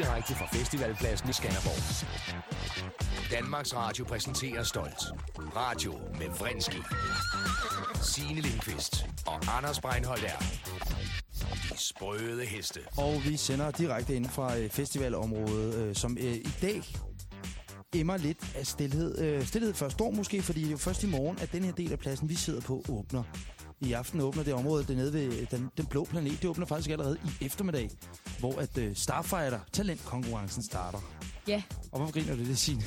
Direkte fra festivalpladsen i Skanderborg. Danmarks Radio præsenterer stolt. Radio med Vrindski. Signe Lindqvist og Anders Breinholt er de sprøde heste. Og vi sender direkte ind fra øh, festivalområdet, øh, som øh, i dag emmer lidt af stillhed. Øh, stillhed for storm måske, fordi det er jo først i morgen, at den her del af pladsen, vi sidder på, åbner. I aften åbner det område dernede ved den, den blå planet. Det åbner faktisk allerede i eftermiddag, hvor at øh, Starfighter talentkonkurrencen starter. Ja. Og hvorfor griner du det, Signe?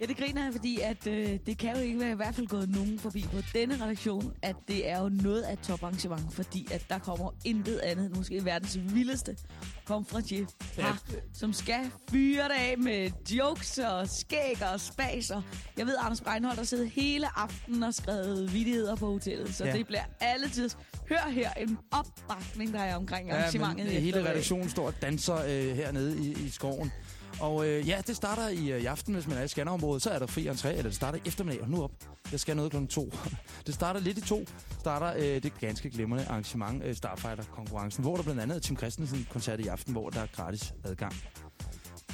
Ja, det griner jeg, fordi at, øh, det kan jo ikke være i hvert fald gået nogen forbi på denne redaktion, at det er jo noget af toparrangement, fordi at der kommer intet andet måske verdens vildeste konferencier, Ja. ja. som skal fyre det af med jokes og skæg og spas. Og jeg ved, Anders Breinholt har siddet hele aftenen og skrevet vidigheder på hotellet, så Ja. ja. det bliver alle tids. Hør her en opbakning, der er omkring arrangementet. men i hele redaktionen står og danser øh, hernede i, i skoven. Og øh, ja, det starter i, øh, i aften, hvis man er i scannerområdet. Så er der fri entré, eller det starter i eftermiddag. Og nu op, jeg skal noget klokken to. det starter lidt i to. Starter øh, det ganske glimrende arrangement, øh, Starfighter-konkurrencen, hvor der blandt andet er Tim Christensen-koncert i aften, hvor der er gratis adgang.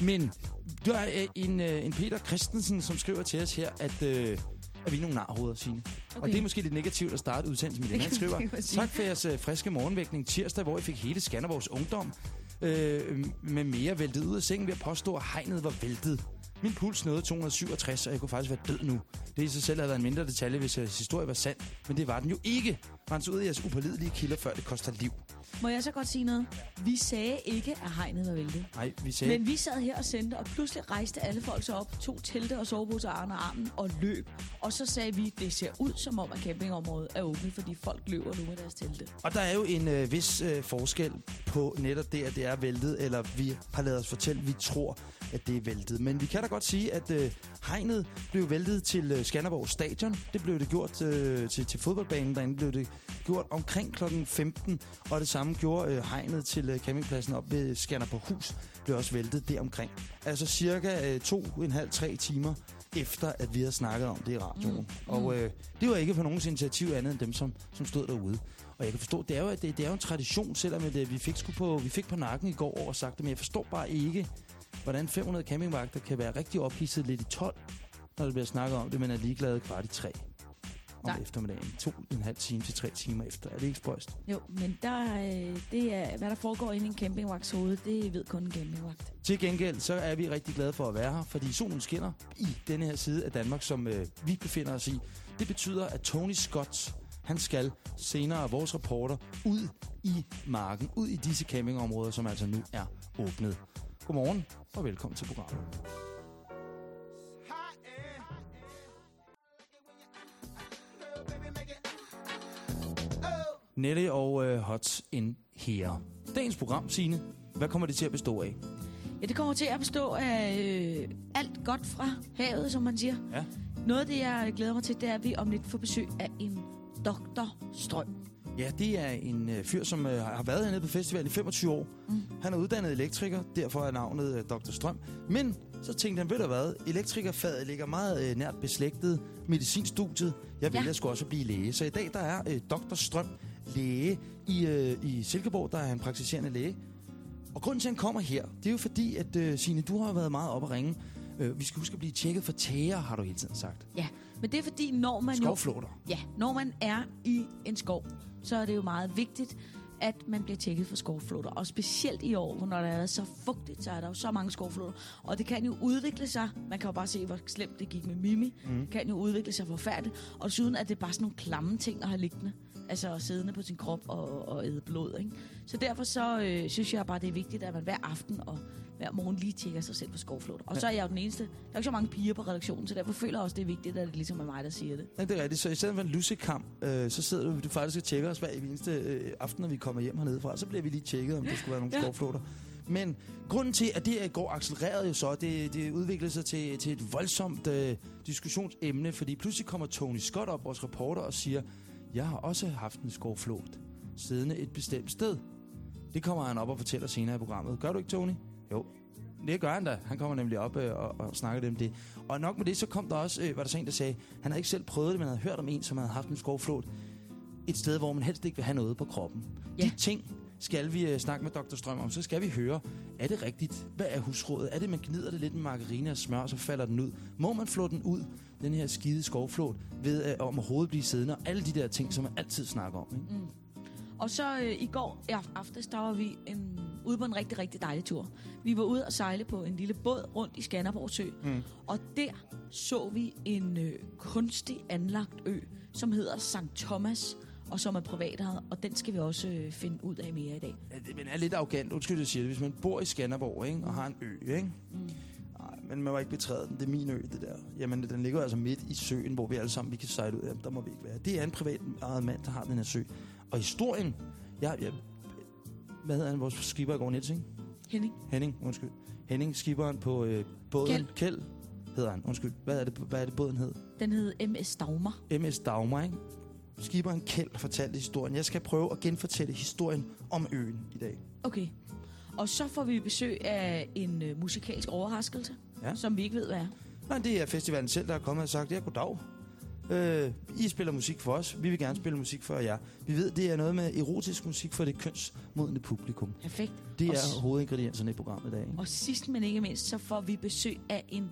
Men der er øh, en, øh, en Peter Christensen, som skriver til os her, at, øh, at vi er nogle narhoveder, Signe. Okay. Og det er måske lidt negativt at starte udsendelsen med det. Han skriver, tak for jeres øh, friske morgenvækning tirsdag, hvor I fik hele Skanderborgs ungdom øh, med mere væltet ud af sengen ved at påstå, at hegnet var væltet. Min puls nåede 267, og jeg kunne faktisk være død nu. Det i sig selv havde været en mindre detalje, hvis jeres historie var sand, men det var den jo ikke. Rens ud af jeres upålidelige kilder, før det koster liv. Må jeg så godt sige noget? Vi sagde ikke, at hegnet var væltet. Nej, vi sagde... Men vi sad her og sendte, og pludselig rejste alle folk sig op, tog telte og soveposer under armen og løb. Og så sagde vi, det ser ud som om, at campingområdet er åbent, fordi folk løber nu med deres telte. Og der er jo en øh, vis øh, forskel på netop det, at det er væltet, eller vi har lavet os fortælle, at vi tror, at det er væltet. Men vi kan da godt sige, at øh, hegnet blev væltet til øh, Skanderborg Stadion. Det blev det gjort øh, til, til fodboldbanen. Derinde blev det gjort omkring klokken 15. Og det samme gjorde øh, hegnet til øh, campingpladsen op ved Skanderborg Hus. Blev også væltet deromkring. Altså cirka øh, to en halv, tre timer efter, at vi har snakket om det i radioen. Mm. Og øh, det var ikke på nogens initiativ andet end dem, som, som stod derude. Og jeg kan forstå, det er jo, det, det er jo en tradition, selvom at, øh, vi, fik sgu på, vi fik på nakken i går over og sagt det, men jeg forstår bare ikke, hvordan 500 campingvagter kan være rigtig ophidset lidt i 12, når det bliver snakket om det, men er ligeglade kvart i 3 om Nej. eftermiddagen. To en halv time til tre timer efter. Er det ikke spøjst? Jo, men der, øh, det er, hvad der foregår inde i en campingvagts hoved, det ved kun en campingvagt. Til gengæld, så er vi rigtig glade for at være her, fordi solen skinner i denne her side af Danmark, som øh, vi befinder os i. Det betyder, at Tony Scott, han skal senere, vores reporter, ud i marken, ud i disse campingområder, som altså nu er åbnet. Godmorgen, og velkommen til programmet. Nelly og øh, Hot in Here. Dagens program, Signe, hvad kommer det til at bestå af? Ja, det kommer til at bestå af øh, alt godt fra havet, som man siger. Ja. Noget af det, jeg glæder mig til, det er, at vi om lidt får besøg af en Dr. Strøm. Ja, det er en øh, fyr, som øh, har været hernede på festivalen i 25 år. Mm. Han er uddannet elektriker, derfor er navnet øh, Dr. Strøm. Men så tænkte han, ved du hvad, elektrikerfaget ligger meget øh, nært beslægtet medicinstudiet. Jeg vælger Ja. sgu også at blive læge. Så i dag der er øh, Dr. Strøm læge i, øh, i Silkeborg, der er han praktiserende læge. Og grunden til, at han kommer her, det er jo fordi, at øh, Signe, du har været meget op at ringe. Øh, vi skal huske at blive tjekket for tæger, har du hele tiden sagt. Ja, men det er fordi, når man jo... Skovflåter. Ja, når man er i en skov, så er det jo meget vigtigt, at man bliver tjekket for skovflåter. Og specielt i år, hvor når der er så fugtigt, så er der jo så mange skovflåter. Og det kan jo udvikle sig. Man kan jo bare se, hvor slemt det gik med Mimi. Mm. Det kan jo udvikle sig forfærdeligt. Og desuden er det bare sådan nogle klamme ting at have liggende. Altså siddende på sin krop og, og æde blod. Ikke? Så derfor så øh, synes jeg bare, det er vigtigt, at man hver aften og hver morgen lige tjekker sig selv for skovflåter. Og så er jeg jo den eneste. Der er jo ikke så mange piger på redaktionen, så derfor føler jeg også, det er vigtigt, at det ligesom er mig, der siger det. Ja, det er rigtigt. Så i stedet for en lussekamp, øh, så sidder du, du faktisk og tjekker os hver eneste øh, aften, når vi kommer hjem hernede fra. Så bliver vi lige tjekket, om der skulle være nogle Ja. skovflåter. Men grunden til, at det går accelereret jo så, det, det udviklede sig til, til et voldsomt øh, diskussionsemne, fordi pludselig kommer Tony Scott op, vores reporter, og siger, jeg har også haft en skovflåt siddende et bestemt sted. Det kommer han op og fortæller senere i programmet. Gør du ikke, Tony? Jo. Det gør han da. Han kommer nemlig op øh, og, og snakker lidt om det. Og nok med det, så kom der også, øh, var der så en, der sagde, han havde ikke selv prøvet det, men havde hørt om en, som havde haft en skovflåt. Et sted, hvor man helst ikke vil have noget på kroppen. Ja. De ting, skal vi øh, snakke med Dr. Strøm om. Så skal vi høre, er det rigtigt? Hvad er husrådet? Er det, man gnider det lidt med margarine og smør, og så falder den ud? Må man flå den ud, den her skide skovflåt, ved øh, om hovedet blive siddende? Og alle de der ting, som man altid snakker om. Ikke? Mm. Og så øh, i går af- aftes, der var vi en, ude på en rigtig, rigtig dejlig tur. Vi var ude og sejle på en lille båd rundt i Skanderborg Sø. Mm. Og der så vi en øh, kunstig anlagt ø, som hedder St. Thomas, og som er privatejet. Og den skal vi også øh, finde ud af mere i dag. Ja, det men er lidt arrogant, undskyld, jeg siger det. Hvis man bor i Skanderborg ikke, og har en ø, ikke? Mm. Nej, men man må ikke betræde den. Det er min ø, det der. Jamen, den ligger altså midt i søen, hvor vi alle sammen vi kan sejle ud af. Der må vi ikke være. Det er en privat ejet mand, der har den her sø. Og historien... Jeg, jeg, hvad hedder han, vores skipper i går, Niels, ikke? Henning, Henning, undskyld. Henning, skipperen på øh, båden. Kjeld. Kjeld hedder han, undskyld. Hvad er det, hvad er det båden hed? den hed MS Dagmar. MS Dagmar, ikke? Skipperen Kjeld fortalte historien. Jeg skal prøve at genfortælle historien om øen i dag. Okay. Og så får vi besøg af en øh, musikalsk overraskelse, Ja. som vi ikke ved, hvad er. Nej, det er festivalen selv, der er kommet og sagt, ja, goddag. Øh, I spiller musik for os. Vi vil gerne spille musik for jer. Vi ved, det er noget med erotisk musik for det kønsmodende publikum. Perfekt. Det Og er hovedingredienserne i programmet i dag. Ikke? Og sidst men ikke mindst, så får vi besøg af en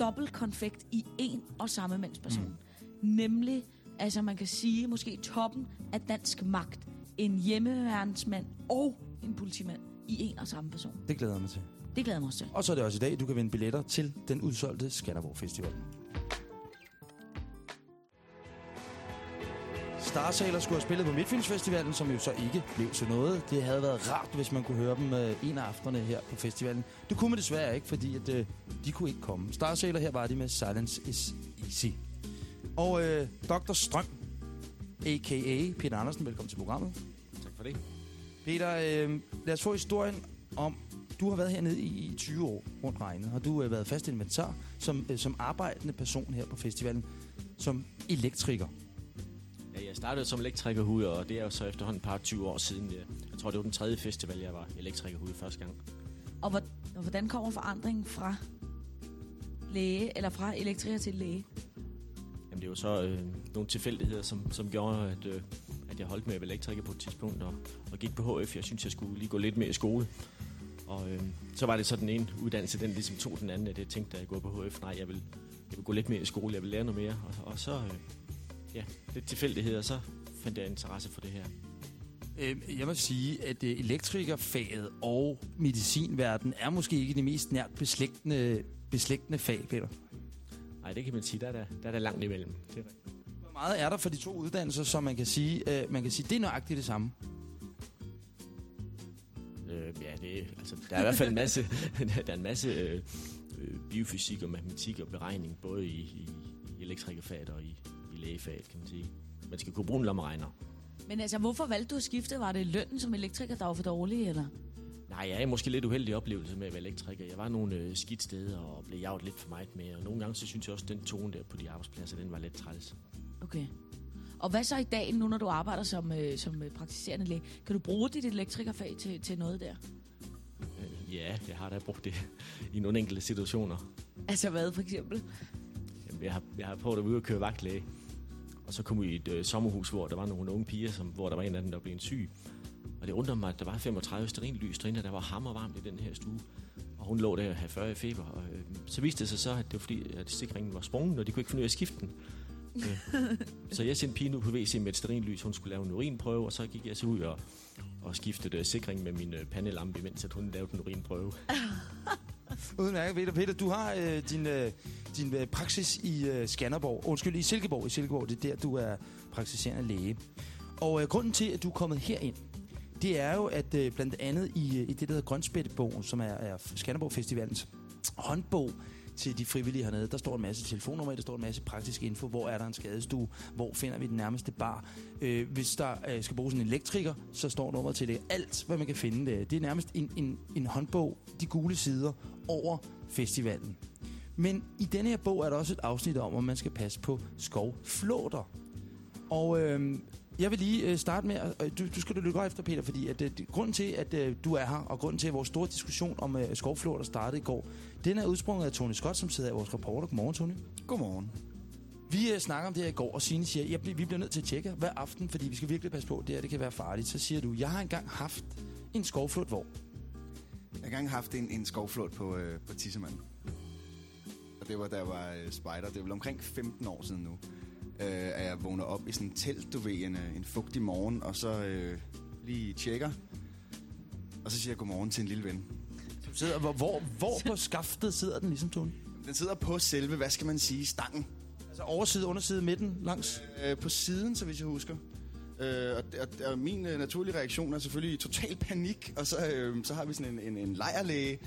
dobbelt konfekt i en og samme mandsperson. Mm. Nemlig, altså man kan sige, måske toppen af dansk magt. En hjemmeværnsmand og en politimand i en og samme person. Det glæder jeg mig til. Det glæder jeg mig også til. Og så er det også i dag, du kan vinde billetter til den udsolgte Skanderborg Festival. Starsaler skulle have spillet på Midtfynsfestivalen, som jo så ikke blev til noget. Det havde været rart, hvis man kunne høre dem øh, en af aftenerne her på festivalen. Det kunne man desværre ikke, fordi at, øh, de kunne ikke komme. Starsaler her var de med Silence is Easy. Og øh, Dr. Strøm, a.k.a. Peter Andersen, velkommen til programmet. Tak for det. Peter, øh, lad os få historien om, du har været hernede i, i 20 år rundt regnet, og du har været fast inventar som, øh, som arbejdende person her på festivalen, som elektriker. Ja, jeg startede som elektrikerhude, og det er jo så efterhånden et par 20 år siden. Jeg, jeg tror, det var den tredje festival, jeg var elektrikerhude første gang. Og, hvor, og hvordan kommer forandringen fra læge, eller fra elektriker til læge? Men det var så øh, nogle tilfældigheder, som, som gjorde, at, øh, at jeg holdt med at være elektriker på et tidspunkt, og, og gik på HF. Jeg synes, jeg skulle lige gå lidt mere i skole. Og øh, så var det så den ene uddannelse, den ligesom tog den anden, at jeg tænkte, at jeg går på HF, nej, jeg vil, jeg vil gå lidt mere i skole, jeg vil lære noget mere. Og, og så, øh, ja, det tilfældigheder, så fandt jeg interesse for det her. Øhm, jeg må sige, at øh, elektrikerfaget og medicinverden er måske ikke de mest nært beslægtende, beslægtende fag, Peter. Nej, det kan man sige, der er der, der, er der langt imellem. Det er rigtigt. Hvor meget er der for de to uddannelser, som man kan sige, øh, man kan sige det er nøjagtigt det samme? Øh, ja, det, er- altså, der er i hvert fald en masse, der er en masse øh, øh, biofysik og matematik og beregning, både i, i, i elektrikerfaget og i, i lægefaget, kan man sige. Man skal kunne bruge en lommeregner. Men altså, hvorfor valgte du at skifte? Var det lønnen som elektriker, der var for dårlig, eller? Nej, jeg er måske lidt uheldig oplevelse med at være elektriker. Jeg var nogle øh, skidt steder og blev jaget lidt for meget med, og nogle gange så synes jeg også, at den tone der på de arbejdspladser, den var lidt træls. Okay. Og hvad så i dag, nu når du arbejder som, øh, som øh, praktiserende læge? Kan du bruge dit elektrikerfag til, til noget der? Øh, ja, jeg har da brugt det i nogle enkelte situationer. Altså hvad, for eksempel? Jamen, jeg har, jeg har prøvet at være ude og køre vagtlæge. Og så kom vi i et øh, sommerhus, hvor der var nogle unge piger, som, hvor der var en af dem, der blev en syg. Og det undrede mig, at der var 35 sterinlys derinde, og der var hammervarmt i den her stue. Og hun lå der og havde 40 i feber. Og, øh, så viste det sig så, at det var fordi, at sikringen var sprunget, og de kunne ikke finde ud af at skifte den. Øh, så jeg sendte pigen ud på WC med et sterinlys. Hun skulle lave en urinprøve, og så gik jeg så ud og, og skiftede sikringen med min øh, pandelampe, mens at hun lavede en urinprøve. Udmærket, Peter. Peter, du har øh, din, øh, din øh, praksis i øh, Skanderborg. Undskyld, i Silkeborg. I Silkeborg, det er der, du er praktiserende læge. Og øh, grunden til, at du er kommet herind, det er jo, at øh, blandt andet i, øh, i det, der hedder Grønspættebogen, som er, er Skanderborg Festivalens håndbog til de frivillige hernede, der står en masse telefonnumre, der står en masse praktisk info. Hvor er der en skadestue? Hvor finder vi den nærmeste bar? Øh, hvis der øh, skal bruges en elektriker, så står nummeret til det. Alt, hvad man kan finde der. Det er nærmest en, en, en håndbog, de gule sider, over festivalen. Men i denne her bog er der også et afsnit om, at man skal passe på skovflåter. Og øh, jeg vil lige øh, starte med, at, øh, du, du skal du lytte godt efter, Peter, fordi at, øh, grunden til, at øh, du er her, og grunden til, at vores store diskussion om øh, skovflåter startede i går, den er udsprunget af Tony Scott, som sidder i vores reporter. Godmorgen, Tony. Godmorgen. Vi øh, snakker om det her i går, og Signe siger, at vi bliver nødt til at tjekke hver aften, fordi vi skal virkelig passe på, at det her det kan være farligt. Så siger du, jeg har engang haft en skovflot hvor. Jeg har engang haft en, en skovflåt på, øh, på Tissemanden. Og det var, da jeg var øh, spider. Det er vel omkring 15 år siden nu. Øh, at jeg vågner op i sådan en telt, du ved, en, en fugtig morgen, og så øh, lige tjekker. Og så siger jeg godmorgen til en lille ven. Du sidder, hvor, hvor, hvor på skaftet sidder den ligesom, Tony? Den sidder på selve, hvad skal man sige, stangen. Altså overside, underside, midten, langs? Øh, på siden, så hvis jeg husker. Øh, og, og, og min øh, naturlige reaktion er selvfølgelig total panik, og så, øh, så har vi sådan en, en, en lejerlæge,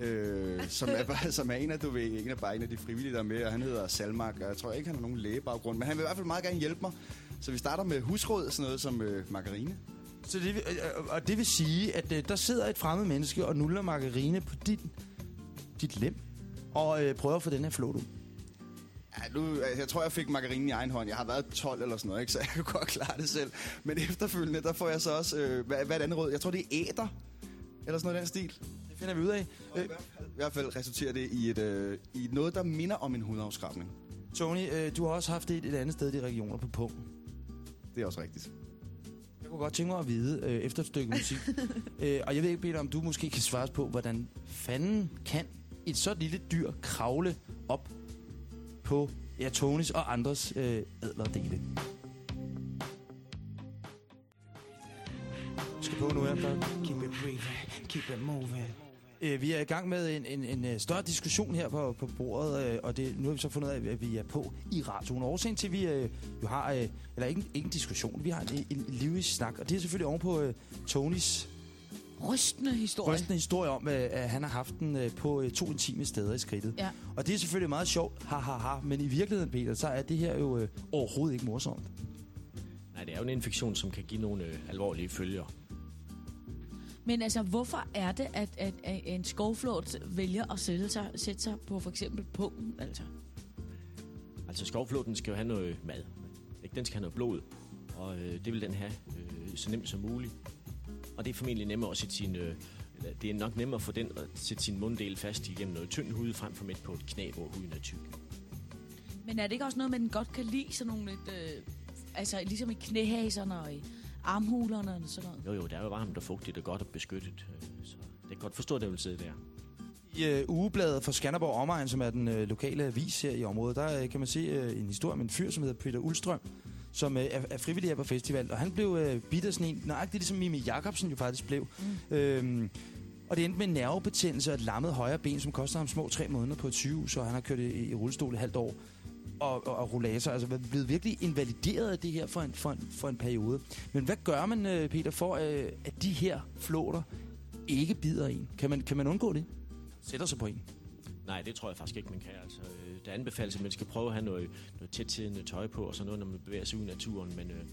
øh, som, er, som er en af, du ved, en af, bare en af de frivillige, der er med, og han hedder Salmak, og jeg tror ikke, han har nogen lægebaggrund, men han vil i hvert fald meget gerne hjælpe mig. Så vi starter med husråd og sådan noget som øh, margarine. Så det, øh, øh, og det vil sige, at øh, der sidder et fremmed menneske og nuller margarine på dit, dit lem, og øh, prøver at få den her flot ud. Ja, nu, altså, jeg tror, jeg fik margarinen i egen hånd. Jeg har været 12 eller sådan noget, ikke? så jeg kan godt klare det selv. Men efterfølgende, der får jeg så også, øh, hvad, hvad er det andet råd? Jeg tror, det er æder, eller sådan noget den stil. Det finder vi ud af. Og i, hvert fald, I hvert fald resulterer det i, et, øh, i noget, der minder om en hudafskrabning. Tony, øh, du har også haft det et andet sted i regioner på pungen. Det er også rigtigt. Jeg kunne godt tænke mig at vide, øh, efter et stykke musik, øh, og jeg ved ikke, Peter, om du måske kan svare på, hvordan fanden kan et så lille dyr kravle op på ja, Tonys og andres øh, ædlerdele? Skal på nu her, Keep it breathing, keep it moving. Øh, vi er i gang med en, en, en øh, større diskussion her på, på bordet, øh, og det, nu har vi så fundet ud af, at vi er på i radioen. Årsagen til, at vi øh, jo har, øh, eller ikke, en- ikke en diskussion, vi har en, en, en livlig snak, og det er selvfølgelig oven på øh, Tonys Rystende historie. rystende historie om, øh, at han har haft den øh, på øh, to intime steder i skridtet. Ja. Og det er selvfølgelig meget sjovt, ha, ha, ha, men i virkeligheden, Peter, så er det her jo øh, overhovedet ikke morsomt. Nej, det er jo en infektion, som kan give nogle øh, alvorlige følger. Men altså, hvorfor er det, at, at, at en skovflot vælger at sætte sig, sætte sig på for eksempel pungen? Altså? Altså skovflåten skal jo have noget mad. Ikke? Den skal have noget blod, og øh, det vil den have øh, så nemt som muligt. Og det er formentlig nemmere at sætte sin... Øh, det er nok nemmere for den at sætte sin munddel fast igennem noget tynd hud, frem for midt på et knæ, hvor huden er tyk. Men er det ikke også noget, man godt kan lide sådan nogle lidt... Øh, altså, ligesom i knæhaserne og i armhulerne og sådan noget? Jo, jo, det er jo varmt og fugtigt og godt og beskyttet. Øh, så det kan godt forstå, at den vil sidde der. I øh, ugebladet for Skanderborg Omegn, som er den øh, lokale avis her i området, der øh, kan man se øh, en historie om en fyr, som hedder Peter Ulstrøm, som øh, er, er frivillig her på festival. Og han blev øh, bidt af sådan en, nøjagtigt ligesom Mimi Jacobsen jo faktisk blev. Mm. Øhm, og det endte med en nervebetændelse og et lammet højre ben, som koster ham små tre måneder på et sygehus, og han har kørt i, i rullestol et halvt år og, og, og rollator. Altså blevet virkelig invalideret af det her for en, for en, for en periode. Men hvad gør man, øh, Peter, for øh, at de her flåter ikke bider en? Kan man, kan man undgå det? Sætter sig på en. Nej, det tror jeg faktisk ikke, man kan. Altså, øh, der anbefales, at man skal prøve at have noget, noget tætsiddende tøj på, og sådan noget, når man bevæger sig ud i naturen. Men, øh,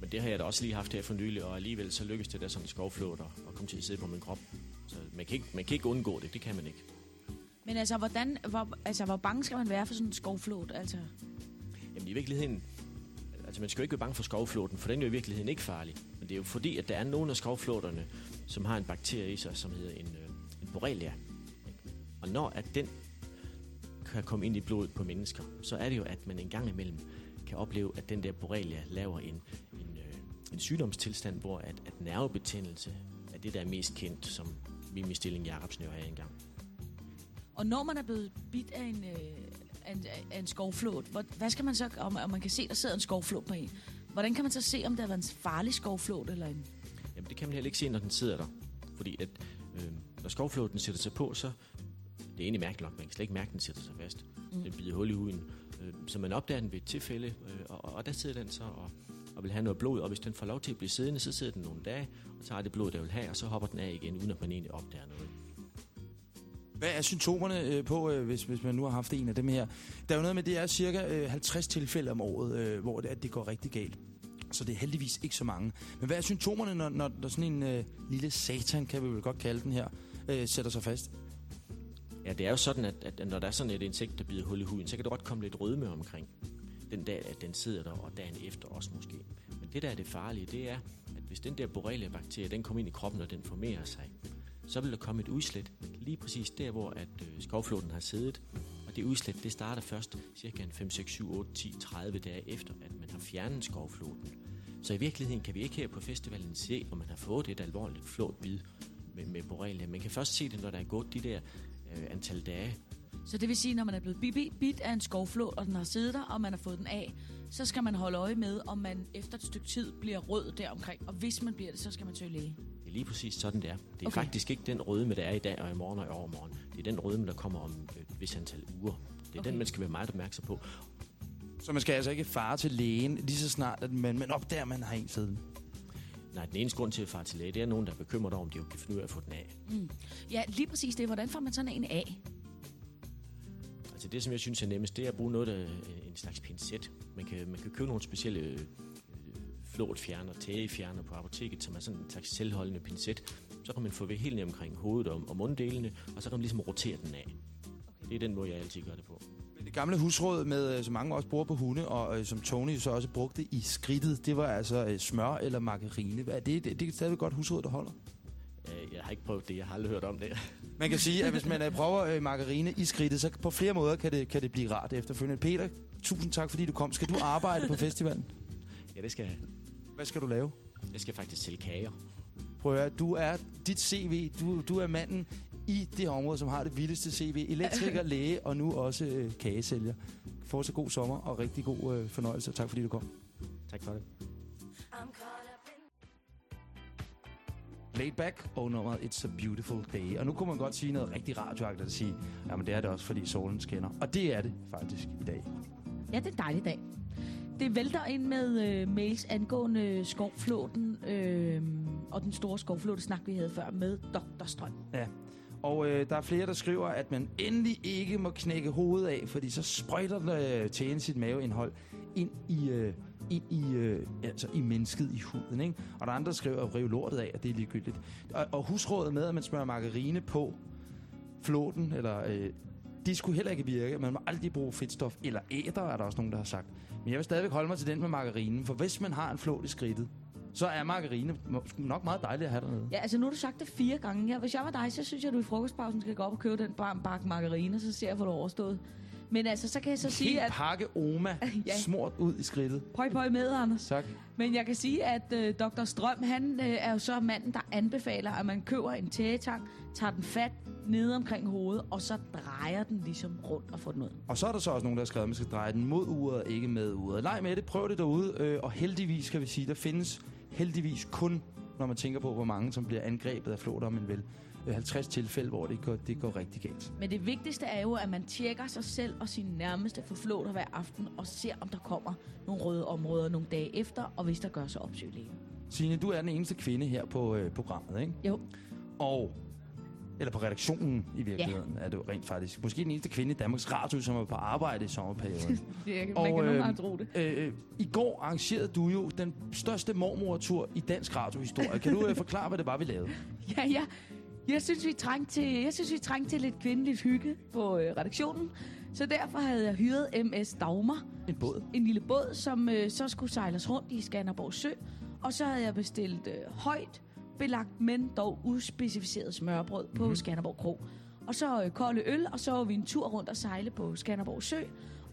men det har jeg da også lige haft her for nylig, og alligevel så lykkedes det der som en skovflåt at komme til at sidde på min krop. Så man kan, ikke, man kan ikke undgå det, det kan man ikke. Men altså, hvordan, hvor, altså, hvor bange skal man være for sådan en skovflåt? Altså, Jamen i virkeligheden, altså man skal jo ikke være bange for skovflåten, for den er jo i virkeligheden ikke farlig. Men det er jo fordi, at der er nogle af skovflåterne, som har en bakterie i sig, som hedder en, øh, en borrelia. Og når at den kan komme ind i blodet på mennesker, så er det jo, at man en gang imellem kan opleve, at den der borrelia laver en, en, øh, en sygdomstilstand, hvor at, at nervebetændelse er det, der er mest kendt, som Mimi Stilling Jacobsen jo havde engang og når man er blevet bidt af en, øh, af en, af en skovflot, hvor, hvad skal man så, om, om man kan se, der sidder en skovflot på en, hvordan kan man så se, om har været en farlig skovflot eller en... Jamen, det kan man heller ikke se, når den sidder der. Fordi at, øh, når skovflåten sætter sig på, så det er egentlig mærkeligt nok, man kan slet ikke mærke, at den sætter sig fast. Mm. Den bider hul i huden. Øh, så man opdager den ved et tilfælde, øh, og, og der sidder den så og, og vil have noget blod. Og hvis den får lov til at blive siddende, så sidder den nogle dage, og tager det blod, der vil have, og så hopper den af igen, uden at man egentlig opdager noget. Hvad er symptomerne øh, på, øh, hvis, hvis man nu har haft en af dem her? Der er jo noget med, det er cirka øh, 50 tilfælde om året, øh, hvor det, at det går rigtig galt. Så det er heldigvis ikke så mange. Men hvad er symptomerne, når, når, når sådan en øh, lille satan, kan vi vel godt kalde den her, øh, sætter sig fast? Ja, det er jo sådan, at, at når der er sådan et insekt, der bider hul i huden, så kan det godt komme lidt rødme omkring den dag, at den sidder der, og dagen efter også måske. Men det, der er det farlige, det er, at hvis den der borrelia-bakterie, den kommer ind i kroppen, og den formerer sig, så vil der komme et udslæt lige præcis der, hvor at øh, skovfloden har siddet. Og det udslæt, det starter først cirka en 5, 6, 7, 8, 10, 30 dage efter, at man har fjernet skovfloden. Så i virkeligheden kan vi ikke her på festivalen se, om man har fået et alvorligt flåtbid med, med borrelia. Man kan først se det, når der er gået de der øh, antal dage. Så det vil sige, når man er blevet bidt af en skovflåt, og den har siddet der, og man har fået den af, så skal man holde øje med, om man efter et stykke tid bliver rød deromkring. Og hvis man bliver det, så skal man søge læge. Det er lige præcis sådan, det er. Det er Okay. faktisk ikke den rødme, der er i dag og i morgen og i overmorgen. Det er den rødme, der kommer om et vis antal uger. Det er Okay. den, man skal være meget opmærksom på. Så man skal altså ikke fare til lægen lige så snart, at man, man opdager, at man har en siden. Nej, den eneste grund til at fare til læge, det er nogen, der er bekymret om de jo kan finde ud af at få den af. Mm. Ja, lige præcis det. Hvordan får man sådan en af? Altså det, som jeg synes er nemmest, det er at bruge noget, der er en slags pincet. Man kan, man kan købe nogle specielle flåtfjerner, tagefjerner på apoteket, som er sådan en slags selvholdende pincet. Så kan man få ved helt ned omkring hovedet og, og munddelene, og så kan man ligesom rotere den af. Det er den måde, jeg altid gør det på. Men det gamle husråd, med, øh, som mange også bruger på hunde, og øh, som Tony så også brugte i skridtet, det var altså øh, smør eller margarine. Er det, det, det er stadigvæk godt husråd, der holder. Jeg har ikke prøvet det, jeg har aldrig hørt om det. Man kan sige, at hvis man prøver øh, margarine i skridtet, så på flere måder kan det, kan det blive rart efterfølgende. Peter, tusind tak, fordi du kom. Skal du arbejde på festivalen? Ja, det skal jeg. Hvad skal du lave? Jeg skal faktisk sælge kager. Prøv at høre, du er dit CV, du, du er manden i det område, som har det vildeste CV. Elektriker, læge og nu også øh, kagesælger. Fortsat god sommer og rigtig god øh, fornøjelse. Tak fordi du kom. Tak for det. Laid back og nummeret It's a Beautiful Day. Og nu kunne man godt sige noget rigtig radioagtigt at sige, jamen det er det også, fordi solen skinner. Og det er det faktisk i dag. Ja, det er en dejlig dag. Det vælter ind med øh, mails angående skovflåten øh, og den store skovflåtesnak, vi havde før med Dr. Strøm. Ja. Og øh, der er flere, der skriver, at man endelig ikke må knække hovedet af, fordi så sprøjter der øh, tæen sit maveindhold ind i, øh, ind i, øh, altså i mennesket i huden. Ikke? Og der er andre, der skriver, at rive lortet af, at det er ligegyldigt. Og, og husrådet med, at man smører margarine på flåten, eller, øh, det skulle heller ikke virke. Man må aldrig bruge fedtstof, eller æder, er der også nogen, der har sagt. Men jeg vil stadigvæk holde mig til den med margarinen, for hvis man har en flot i skridtet, så er margarine nok meget dejligt at have dernede. Ja, altså nu har du sagt det fire gange her. Hvis jeg var dig, så synes jeg, at du i frokostpausen skal gå op og købe den bakke margarine, så ser jeg, hvor du overstået. Men altså, så kan jeg så sige, Helt at... pakke Oma Ja. smurt ud i skridtet. Pøj, pøj med, Anders. Tak. Men jeg kan sige, at øh, Dr. Strøm, han øh, er jo så manden, der anbefaler, at man køber en tægetang, tager den fat ned omkring hovedet, og så drejer den ligesom rundt og får den ud. Og så er der så også nogen, der har skrevet, at man skal dreje den mod uret, og ikke med uret. Leg med det, prøv det derude, øh, og heldigvis kan vi sige, der findes heldigvis kun, når man tænker på, hvor mange, som bliver angrebet af flåter, men vel 50 tilfælde, hvor det går, det går rigtig galt. Men det vigtigste er jo, at man tjekker sig selv og sine nærmeste for flåter hver aften, og ser, om der kommer nogle røde områder nogle dage efter, og hvis der gør så opsøg lægen. Signe, du er den eneste kvinde her på øh, programmet, ikke? Jo. Og eller på redaktionen i virkeligheden, ja. er du rent faktisk. Måske den eneste kvinde i Danmarks Radio, som er på arbejde i sommerperioden. Det, man Og, kan nogle øhm, gange tro det. Øh, I går arrangerede du jo den største mormortur i dansk radiohistorie. Kan du øh, forklare, hvad det var, vi lavede? Ja, ja. Jeg synes, vi trængte til, jeg synes, vi trængte til lidt kvindeligt hygge på øh, redaktionen. Så derfor havde jeg hyret MS Dagmar, En båd. en lille båd, som øh, så skulle sejles rundt i Skanderborg Sø. Og så havde jeg bestilt øh, højt belagt, men dog uspecificeret smørbrød på mm-hmm. Skanderborg Kro. Og så øh, kolde øl, og så var vi en tur rundt og sejle på Skanderborg Sø.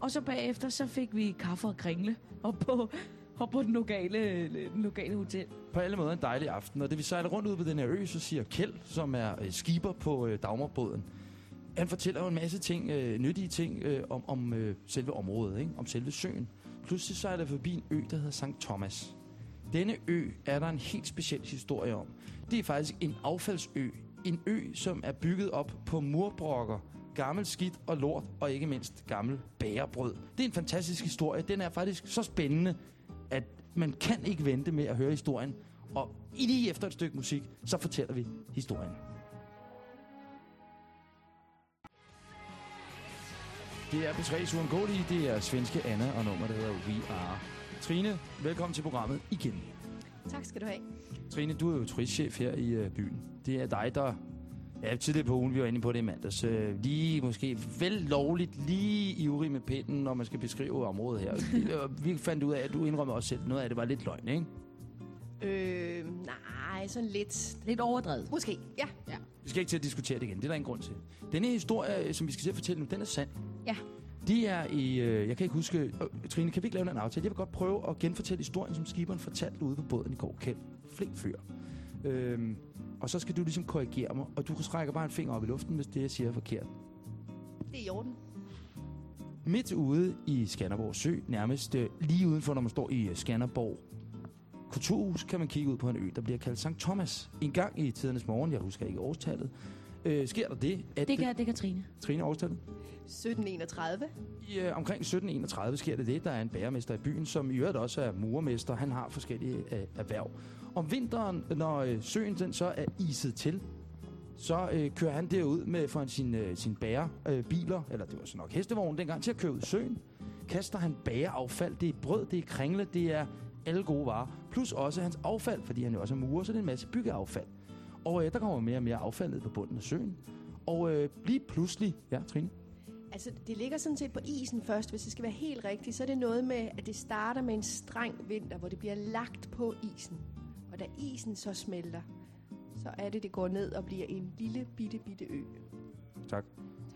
Og så bagefter, så fik vi kaffe og kringle op på, og på den lokale, øh, den lokale hotel. På alle måder en dejlig aften. Og det vi sejler rundt ud på den her ø, så siger Kjeld, som er øh, skiber på øh, Dagmarbåden, han fortæller jo en masse ting, øh, nyttige ting øh, om, om øh, selve området, ikke? om selve søen. Pludselig sejler jeg forbi en ø, der hedder St. Thomas. Denne ø er der en helt speciel historie om. Det er faktisk en affaldsø. En ø, som er bygget op på murbrokker, gammel skidt og lort, og ikke mindst gammel bærebrød. Det er en fantastisk historie. Den er faktisk så spændende, man kan ikke vente med at høre historien. Og i lige efter et stykke musik, så fortæller vi historien. Det er P3's uundgåelige. Det er svenske Anna og nummer, der hedder We Are. Trine, velkommen til programmet igen. Tak skal du have. Trine, du er jo turistchef her i øh, byen. Det er dig, der... Ja, tidligere på ugen, vi var inde på det i mandags. Øh, lige måske vel lovligt, lige ivrig med pinden, når man skal beskrive området her. Det, øh, vi fandt ud af, at du indrømmer også selv, noget af det var lidt løgn, ikke? Øh, nej, sådan lidt. Lidt overdrevet. Måske, ja. Vi skal ikke til at diskutere det igen. Det er der ingen grund til. Denne historie, øh, som vi skal til at fortælle nu, den er sand. Ja. De er i, øh, jeg kan ikke huske, øh, Trine, kan vi ikke lave en aftale? Jeg vil godt prøve at genfortælle historien, som skiberen fortalte ude på båden i går. Kjeld, flink fyr. Øhm, og så skal du ligesom korrigere mig, og du rækker bare en finger op i luften, hvis det, jeg siger, er forkert. Det er i orden. Midt ude i Skanderborg Sø, nærmest øh, lige udenfor, når man står i øh, Skanderborg Kulturhus, kan man kigge ud på en ø, der bliver kaldt St. Thomas. En gang i tidernes morgen, jeg husker ikke årstallet, øh, sker der det, at Det kan, det kan Trine. Trine årstallet? 1731. I, øh, omkring 1731 sker det det. Der er en bagermester i byen, som i øvrigt også er murermester. Han har forskellige øh, erhverv. Om vinteren, når øh, søen den så er iset til, så øh, kører han derud med for sine øh, sin bære øh, biler, eller det var så nok hestevogn dengang, til at køre ud i søen. Kaster han bæreaffald. Det er brød, det er kringle, det er alle gode varer. Plus også hans affald, fordi han jo også er murer, så det er en masse byggeaffald. Og øh, der kommer mere og mere affald ned på bunden af søen. Og øh, lige pludselig... Ja, Trine? Altså, det ligger sådan set på isen først. Hvis det skal være helt rigtigt, så er det noget med, at det starter med en streng vinter, hvor det bliver lagt på isen. Og da isen så smelter, så er det, det går ned og bliver en lille, bitte, bitte ø. Tak.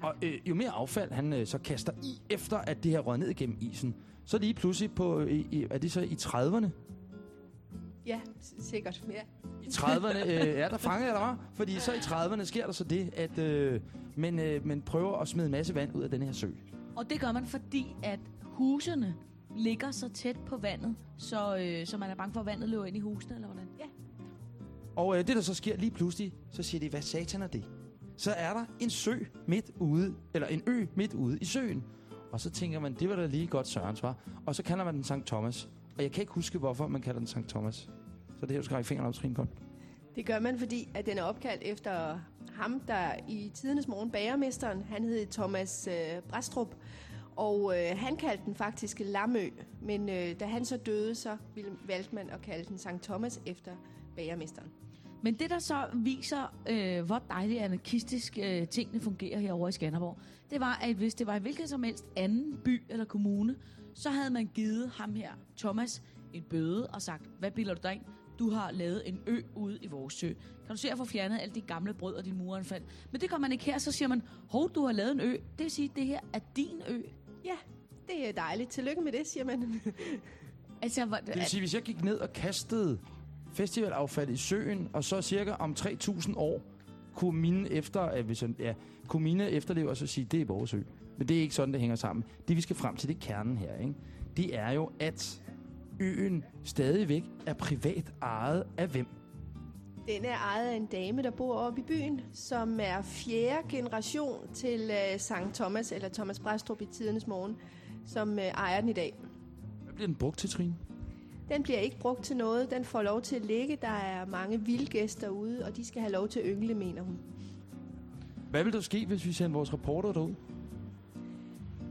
Og øh, jo mere affald han øh, så kaster i, efter at det her røget ned igennem isen, så lige pludselig på, øh, er det så i 30'erne? Ja, sikkert. Ja. I 30'erne, øh, ja, der jeg dig, var. Fordi så i 30'erne sker der så det, at øh, man, øh, man prøver at smide en masse vand ud af den her sø. Og det gør man, fordi at husene ligger så tæt på vandet, så, øh, så man er bange for, at vandet løber ind i husene, eller hvordan? Ja. Og øh, det, der så sker lige pludselig, så siger de, hvad satan er det? Så er der en sø midt ude, eller en ø midt ude i søen. Og så tænker man, det var da lige godt Sørens, var. Og så kalder man den St. Thomas. Og jeg kan ikke huske, hvorfor man kalder den St. Thomas. Så det her, skal række fingeren op, Trine Kold. Det gør man, fordi at den er opkaldt efter ham, der i tidernes morgen bagermesteren. Han hed Thomas øh, Brastrup. Og øh, han kaldte den faktisk Lamø. Men øh, da han så døde, så ville, valgte man at kalde den St. Thomas efter bagermesteren. Men det, der så viser, øh, hvor dejligt anarkistisk øh, tingene fungerer herovre i Skanderborg, det var, at hvis det var i hvilken som helst anden by eller kommune, så havde man givet ham her, Thomas, en bøde og sagt, hvad bilder du dig ind? Du har lavet en ø ude i vores sø. Kan du se at få fjernet alle de gamle brød og din muranfald? Men det gør man ikke her, så siger man, hov, du har lavet en ø. Det vil sige, at det her er din ø. Ja, det er dejligt. Tillykke med det, siger man. Altså, hvor, Det vil sige, hvis jeg gik ned og kastede festivalaffald i søen, og så cirka om 3.000 år, kunne mine, efter, hvis jeg, ja, kunne mine efterlevere så sige, det er vores ø. Men det er ikke sådan, det hænger sammen. Det, vi skal frem til, det er kernen her. Ikke? Det er jo, at øen stadigvæk er privat ejet af hvem? Den er ejet af en dame, der bor oppe i byen, som er fjerde generation til uh, St. Thomas, eller Thomas Brastrup i tidernes morgen, som uh, ejer den i dag. Hvad bliver den brugt til, Trine? Den bliver ikke brugt til noget. Den får lov til at ligge. Der er mange vildgæster ude, og de skal have lov til at yngle, mener hun. Hvad vil der ske, hvis vi sender vores reporter derud?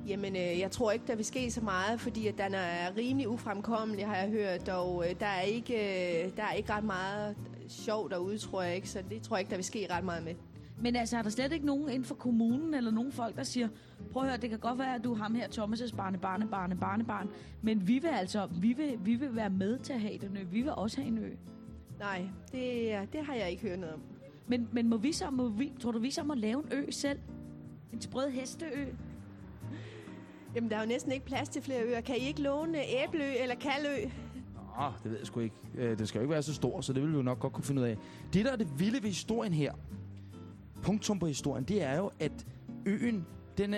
Jamen, øh, jeg tror ikke, der vil ske så meget, fordi at den er rimelig ufremkommelig, har jeg hørt. Og øh, der, er ikke, øh, der er ikke ret meget sjov derude, tror jeg ikke. Så det tror jeg ikke, der vil ske ret meget med. Men altså, er der slet ikke nogen inden for kommunen, eller nogen folk, der siger, prøv at høre, det kan godt være, at du er ham her, Thomas' barne, barne, barne, barnebarn, men vi vil altså, vi vil, vi vil være med til at have den ø. Vi vil også have en ø. Nej, det, det har jeg ikke hørt noget om. Men, men må vi så, må vi, tror du, vi så må lave en ø selv? En sprød hesteø? Jamen, der er jo næsten ikke plads til flere øer. Kan I ikke låne Æbleø eller Kalø? Nå, det ved jeg sgu ikke. Øh, Den skal jo ikke være så stor, så det vil vi jo nok godt kunne finde ud af. Det, der er det vilde ved historien her, punktum på historien, det er jo, at øen, den er,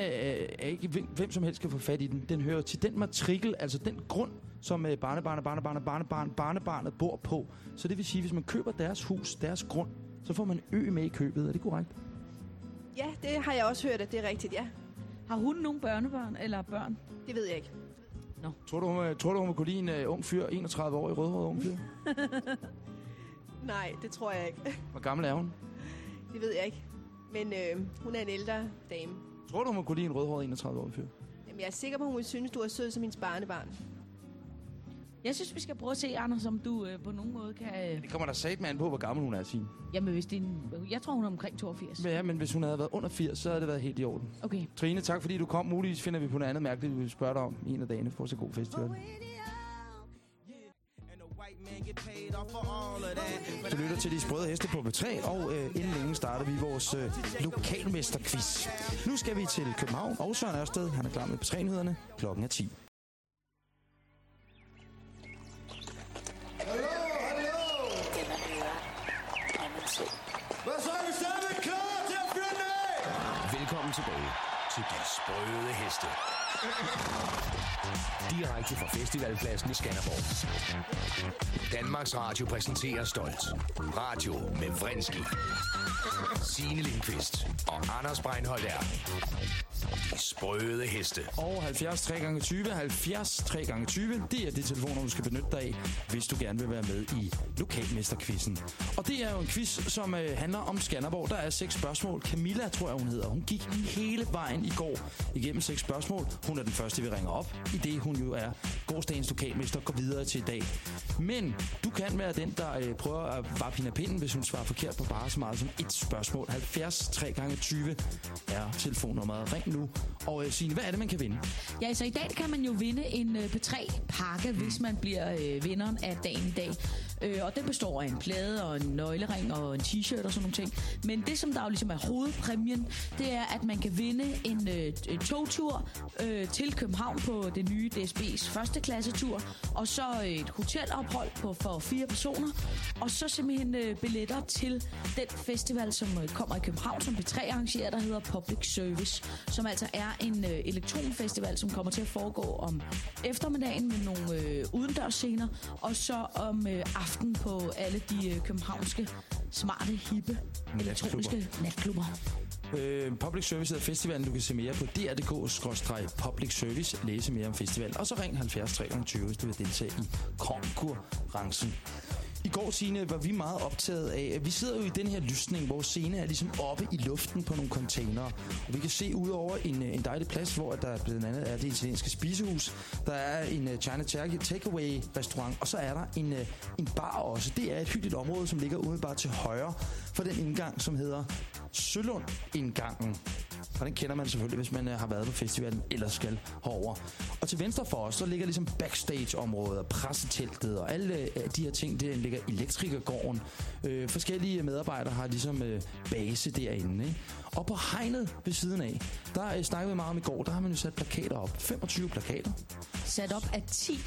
er ikke hvem, hvem som helst skal få fat i den. Den hører til den matrikel, altså den grund, som øh, barnebarnet, barnebarnet, barnebarn, barnebarnet bor på. Så det vil sige, hvis man køber deres hus, deres grund, så får man ø med i købet. Er det korrekt? Ja, det har jeg også hørt, at det er rigtigt, ja. Har hun nogle børnebørn eller børn? Det ved jeg ikke. Tror du, hun, øh, tror du, hun vil kunne lide en uh, ung fyr, 31 år i rødhåret ung fyr? Nej, det tror jeg ikke. Hvor gammel er hun? Det ved jeg ikke. Men øh, hun er en ældre dame. Tror du, hun kunne lide en rødhåret 31 år fyr? Jamen, jeg er sikker på, at hun vil synes, du er sød som hendes barnebarn. Jeg synes, vi skal prøve at se, Anders, om du øh, på nogen måde kan... Øh, Det kommer der sat an på, hvor gammel hun er, Signe. jamen, hvis det er en, Jeg tror, hun er omkring 82. Ja, men hvis hun havde været under 80, så havde det været helt i orden. Okay. Trine, tak fordi du kom. Muligvis finder vi på noget andet mærkeligt, vi vil spørge dig om en af dagene. Få så god festival. Paid Du lytter til de sprøde heste på B3, og øh, inden længe starter vi vores øh, lokalmesterquiz. Nu skal vi til København, og Søren Ørsted, han er klar med B3-nyhederne. Klokken er 10. til de sprøde heste. Direkte fra festivalpladsen i Skanderborg. Danmarks Radio præsenterer stolt. Radio med Vrindski. Signe Lindqvist og Anders Breinholt er de sprøde heste. Og 70 3 gange 20 70 3 gange 20 det er det telefonnummer, du skal benytte dig af, hvis du gerne vil være med i Lokalmesterquizzen. Og det er jo en quiz, som øh, handler om Skanderborg. Der er seks spørgsmål. Camilla, tror jeg, hun hedder. Hun gik hele vejen i går igennem seks spørgsmål. Hun er den første, vi ringer op, i det hun jo er gårdsdagens lokalmester, går videre til i dag. Men du kan være den, der øh, prøver at vappe hende af pinden, hvis hun svarer forkert på bare så meget som et spørgsmål. 70 3 gange 20 er telefonnummeret. Ring nu. Og øh, Signe, hvad er det, man kan vinde? Ja, så i dag kan man jo vinde en øh, P3-pakke, hvis man bliver øh, vinderen af dagen i dag. Øh, og den består af en plade og en nøglering og en t-shirt og sådan nogle ting. Men det, som der jo ligesom er hovedpræmien, det er, at man kan vinde en, øh, togtur øh, til København på det nye DSB's første klassetur, og så et hotelophold på, for fire personer, og så simpelthen øh, billetter til den festival, som øh, kommer i København, som P3 arrangerer, der hedder Public Service, som altså er en øh, elektronfestival, som kommer til at foregå om eftermiddagen med nogle øh, udendørsscener, og så om øh, aften på alle de øh, københavnske smarte, hippe, elektroniske natklubber. Øh, public Service hedder festivalen. Du kan se mere på dr.dk-public service. Læse mere om festivalen. Og så ring 70 320, hvis du vil deltage i konkurrencen. I går, Signe, var vi meget optaget af, at vi sidder jo i den her lysning, hvor scene er ligesom oppe i luften på nogle containere. Og vi kan se ud over en, øh, en dejlig plads, hvor der blandt andet er det italienske spisehus. Der er en uh, China Turkey takeaway restaurant, og så er der en, uh, en bar også. Det er et hyggeligt område, som ligger umiddelbart til højre for den indgang, som hedder Sølund-indgangen. Og den kender man selvfølgelig, hvis man øh, har været på festivalen eller skal herover. Og til venstre for os, så ligger ligesom backstage-området og presseteltet og alle øh, de her ting, det ligger elektrikergården. Øh, forskellige medarbejdere har ligesom øh, base derinde. Ikke? Og på hegnet ved siden af, der øh, snakkede vi meget om i går, der har man jo sat plakater op. 25 plakater. Sat op af 10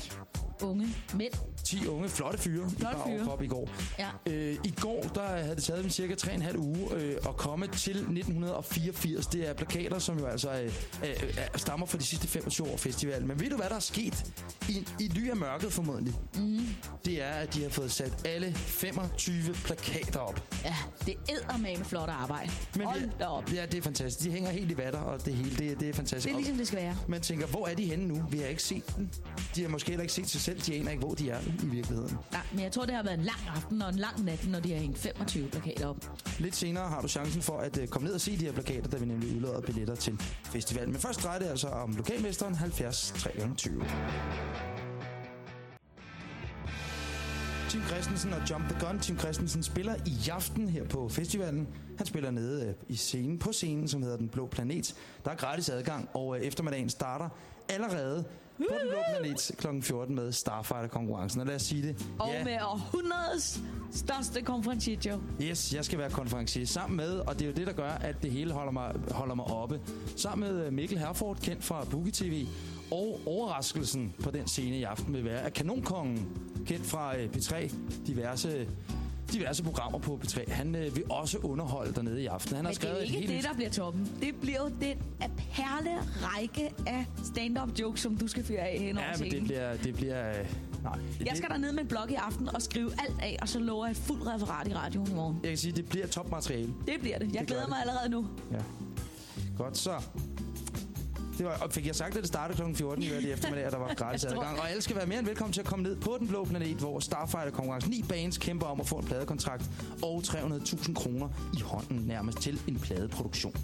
unge mænd. 10 unge, flotte fyre Flotte fyre. overkrop i går. Ja. Øh, I går der havde det taget dem cirka 3,5 uge øh, at komme til 1984. Det er plakater, som jo altså øh, øh, øh, stammer fra de sidste 25 år festival. Men ved du, hvad der er sket? I, i ly af mørket formodentlig. Mm. Det er, at de har fået sat alle 25 plakater op. Ja, det er med flot arbejde. Men Hold vi- op. Ja, det er fantastisk. De hænger helt i vatter, og det hele, det, det er fantastisk. Det er ligesom det skal være. Man tænker, hvor er de henne nu? Vi har ikke set dem. De har måske heller ikke set sig selv. De aner ikke, hvor de er i virkeligheden. Nej, men jeg tror, det har været en lang aften og en lang nat, når de har hængt 25 plakater op. Lidt senere har du chancen for at uh, komme ned og se de her plakater, da vi nemlig udlader billetter til festivalen. Men først drejer det altså om lokalmesteren 70 320. Tim Christensen og Jump the Gun. Tim Christensen spiller i aften her på festivalen. Han spiller nede øh, i scenen, på scenen, som hedder Den Blå Planet. Der er gratis adgang, og øh, eftermiddagen starter allerede på Den Blå Planet kl. 14 med Starfighter-konkurrencen. Og lad os sige det. Og ja. med århundredets største konferencier. Yes, jeg skal være konferencier sammen med, og det er jo det, der gør, at det hele holder mig, holder mig oppe. Sammen med øh, Mikkel Herford, kendt fra Boogie TV, og overraskelsen på den scene i aften vil være, at Kanonkongen, kendt fra øh, P3, diverse, diverse programmer på P3, han øh, vil også underholde dernede i aften. Han har Men det er skrevet ikke helt det, der bliver toppen. Det bliver jo den af perlerække af stand-up jokes, som du skal fyre af hen over Ja, men det bliver... Det bliver øh, nej, Jeg det, skal derned med en blog i aften og skrive alt af, og så lover jeg et fuldt referat i radioen i morgen. jeg kan sige, det bliver topmateriale. Det bliver det. Jeg Det glæder det. mig allerede nu. Ja. Godt så. Det var, og fik jeg sagt, at det startede kl. 14 i i eftermiddag, at der var gratis adgang. Og alle skal være mere end velkommen til at komme ned på Den Blå Planet, hvor Starfighter-konkurrence. Ni bands kæmper om at få en pladekontrakt og 300.000 kroner i hånden nærmest til en pladeproduktion.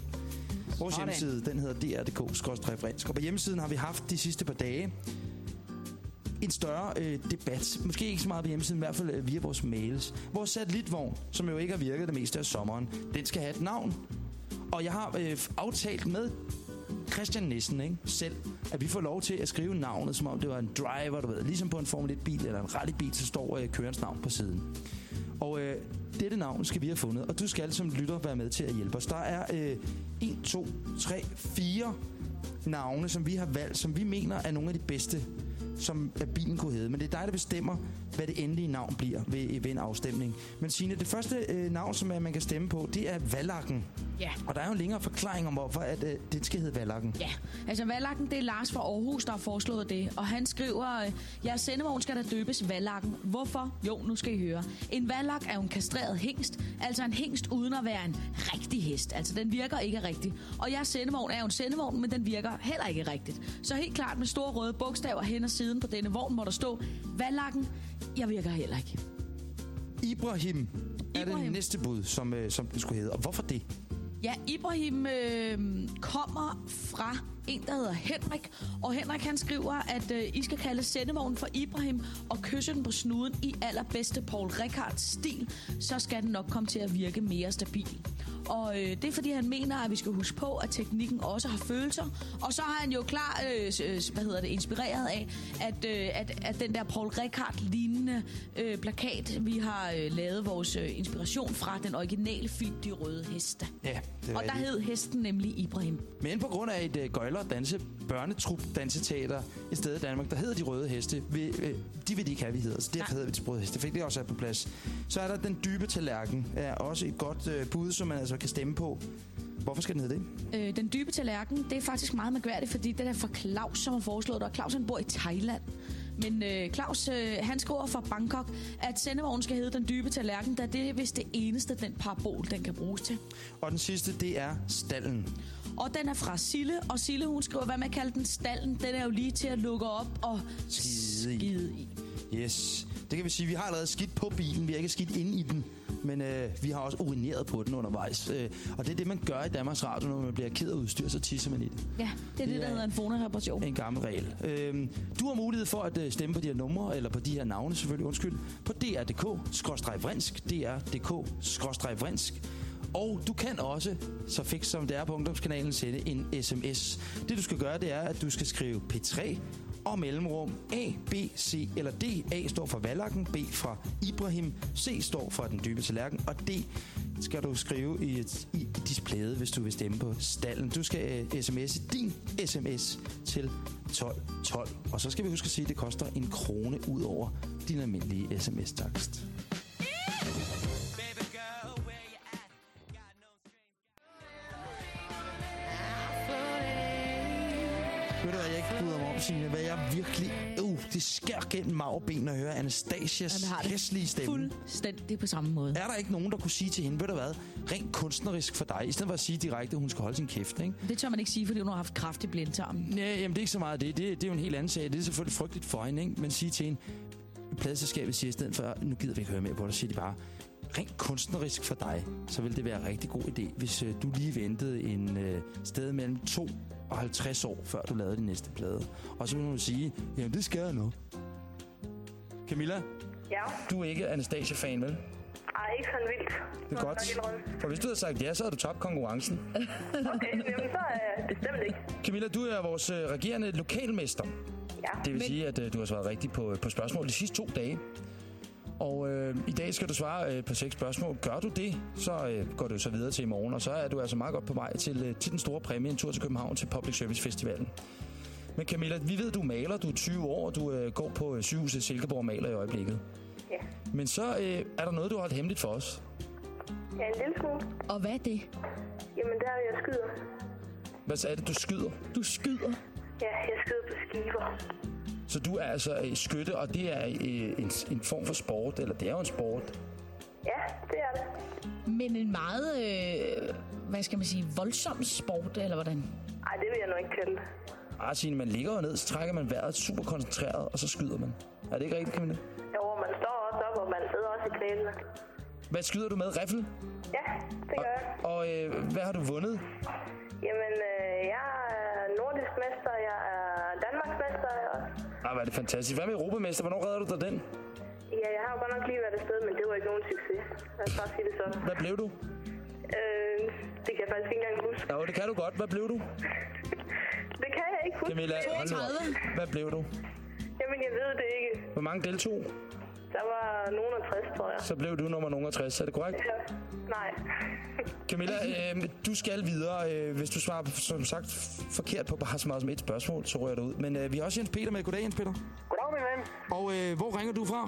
Vores Sådan. hjemmeside, den hedder dr.dk-fransk. Og på hjemmesiden har vi haft de sidste par dage en større øh, debat. Måske ikke så meget på hjemmesiden, i hvert fald øh, via vores mails. Vores satellitvogn, som jo ikke har virket det meste af sommeren, den skal have et navn. Og jeg har øh, aftalt med Christian Nissen ikke? selv, at vi får lov til at skrive navnet, som om det var en driver, du ved. Ligesom på en Formel 1-bil eller en rallybil, så står øh, kørens navn på siden. Og øh, dette navn skal vi have fundet, og du skal som lytter være med til at hjælpe os. Der er øh, 1, 2, 3, 4 navne, som vi har valgt, som vi mener er nogle af de bedste, som bilen kunne hedde. Men det er dig, der bestemmer, hvad det endelige navn bliver ved, ved en afstemning. Men Signe, det første øh, navn, som man kan stemme på, det er Vallakken. Ja. Og der er jo en længere forklaring om, hvorfor at, øh, det skal hedde Vallakken. Ja, altså Vallakken, det er Lars fra Aarhus, der har foreslået det. Og han skriver, øh, jeres sendevogn skal der døbes Vallakken. Hvorfor? Jo, nu skal I høre. En Vallak er jo en kastreret hingst, altså en hingst uden at være en rigtig hest. Altså den virker ikke rigtigt. Og jeres sendevogn er jo en sendevogn, men den virker heller ikke rigtigt. Så helt klart med store røde bogstaver hen ad siden på denne vogn, må der stå Vallakken. Jeg virker heller ikke. Ibrahim er det Ibrahim. næste bud, som, øh, som det skulle hedde. Og hvorfor det? Ja, Ibrahim øh, kommer fra en, der hedder Henrik. Og Henrik han skriver, at øh, I skal kalde sendevognen for Ibrahim og kysse den på snuden i allerbedste Paul Ricards stil. Så skal den nok komme til at virke mere stabil. Og øh, det er fordi, han mener, at vi skal huske på, at teknikken også har følelser. Og så har han jo klar, øh, øh, hvad hedder det, inspireret af, at, øh, at, at den der Paul Ricard-lignende øh, plakat, vi har øh, lavet vores øh, inspiration fra, den originale film, De Røde Heste. Ja, det Og der hed hesten nemlig Ibrahim. Men på grund af et øh, gøjler danse børnetrup danseteater et sted i Danmark, der hedder De Røde Heste, vil, øh, de vil de ikke have, vi hedder. Så derfor Nej. hedder vi De Røde Heste. Fik det også sat på plads. Så er der Den Dybe Tallerken. Er også et godt øh, bud, som man altså kan stemme på. Hvorfor skal den hedde det? Øh, den dybe tallerken, det er faktisk meget mærkværdigt, fordi det er fra Claus, som har foreslået det, og Claus han bor i Thailand. Men øh, Claus, øh, han skriver fra Bangkok, at sendevognen skal hedde den dybe tallerken, da det er vist det eneste, den parabol, den kan bruges til. Og den sidste, det er Stallen. Og den er fra Sille, og Sille, hun skriver, hvad man kalder den stallen, den er jo lige til at lukke op og Skide skide i. Yes. Det kan vi sige, vi har allerede skidt på bilen. Vi har ikke skidt inde i den. Men øh, vi har også urineret på den undervejs. Øh, og det er det, man gør i Danmarks Radio, når man bliver ked af udstyr, så tisser man i det. Ja, det er det, Det der er- hedder en fonereparation. En gammel regel. Øhm, du har mulighed for at øh, stemme på de her numre, eller på de her navne selvfølgelig, undskyld, på dr.dk-vrinsk, dr.dk-vrinsk. Og du kan også, så fik som det er på ungdomskanalen, sende en sms. Det du skal gøre, det er, at du skal skrive P3 og mellemrum A, B, C eller D. A står for Valakken, B fra Ibrahim, C står for Den Dybe Tallerken, og D skal du skrive i, et, i displayet, hvis du vil stemme på stallen. Du skal øh, uh, sms'e din sms til 1212. Og så skal vi huske at sige, at det koster en krone ud over din almindelige sms-takst. Ved du hvad, jeg ikke bryder mig om, Signe, hvad jeg virkelig... Uh, det skær gennem magben at høre Anastasias hæslige stemme. Fuldstændig på samme måde. Er der ikke nogen, der kunne sige til hende, ved du hvad, rent kunstnerisk for dig, i stedet for at sige direkte, at hun skal holde sin kæft, ikke? Det tør man ikke sige, fordi hun har haft kraftig blindtarm. Nej, jamen det er ikke så meget det. det. Det er jo en helt anden sag. Det er selvfølgelig frygteligt for hende, ikke? Men sige til hende, pladeselskabet siger i stedet for, nu gider vi ikke høre mere på det, siger de bare, rent kunstnerisk for dig, så vil det være en rigtig god idé, hvis øh, du lige ventede en øh, sted mellem 2 og 50 år, før du lavede din næste plade. Og så vil hun sige, jamen det skal jeg nu. Camilla, Ja, du er ikke Anastasia-fan, vel? ej, ikke sådan vildt. Det er godt. For hvis du havde sagt ja, så havde du tabt konkurrencen. Okay, jamen, så er jeg bestemt ikke. Camilla, du er vores øh, regerende lokalmester. Ja, Det vil sige, at øh, du har svaret rigtigt på, på spørgsmål de sidste to dage. Og øh, i dag skal du svare øh, på seks spørgsmål. Gør du det, så øh, går du så videre til i morgen. Og så er du altså meget godt på vej til, øh, til den store præmie, en tur til København til Public Service Festivalen. Men Camilla, vi ved, du er maler, du er 20 år, og du øh, går på øh, sygehuset Silkeborg og maler i øjeblikket. ja. Men så øh, er der noget, du har holdt hemmeligt for os. Ja, en lille smule. Og hvad er det? Jamen, der er jeg skyder. Hvad er det, du skyder? Du skyder. Ja, jeg skyder på skiver. Så du er altså øh, skytte, og det er øh, en, en form for sport, eller det er jo en sport. Ja, det er det. Men en meget, øh, hvad skal man sige, voldsom sport, eller hvordan? Ej, det vil jeg nu ikke kalde. Ah, Signe, man ligger jo ned, så trækker man vejret super koncentreret, og så skyder man. Er det ikke rigtigt, Camilla? Jo, man står også op, og man sidder også i knælene. Hvad skyder du med? Riffel? Ja, det gør jeg. Og øh, hvad har du vundet? Jamen, øh, jeg er nordisk mester, jeg er Ah, hvad er det fantastisk. Hvad med Europamester? Hvornår redder du dig den? Ja, jeg har jo godt nok lige været afsted, men det var ikke nogen succes. Lad os bare sige det sådan. Hvad blev du? Øh, det kan jeg faktisk ikke engang huske. Jo, det kan du godt. Hvad blev du? Det kan jeg ikke huske. Camilla, hold nu op. 32. Hvad blev du? Jamen, jeg ved det ikke. Hvor mange deltog? Der var nogen af 60, tror jeg. Så blev du nummer nogen 60, er det korrekt? Ja. Nej. Camilla, øh, du skal videre. Øh, hvis du svarer, som sagt, forkert på bare så meget som et spørgsmål, så rører du ud. Men øh, vi har også Jens Peter med. Goddag, Jens Peter. Goddag, min ven. Og øh, hvor ringer du fra?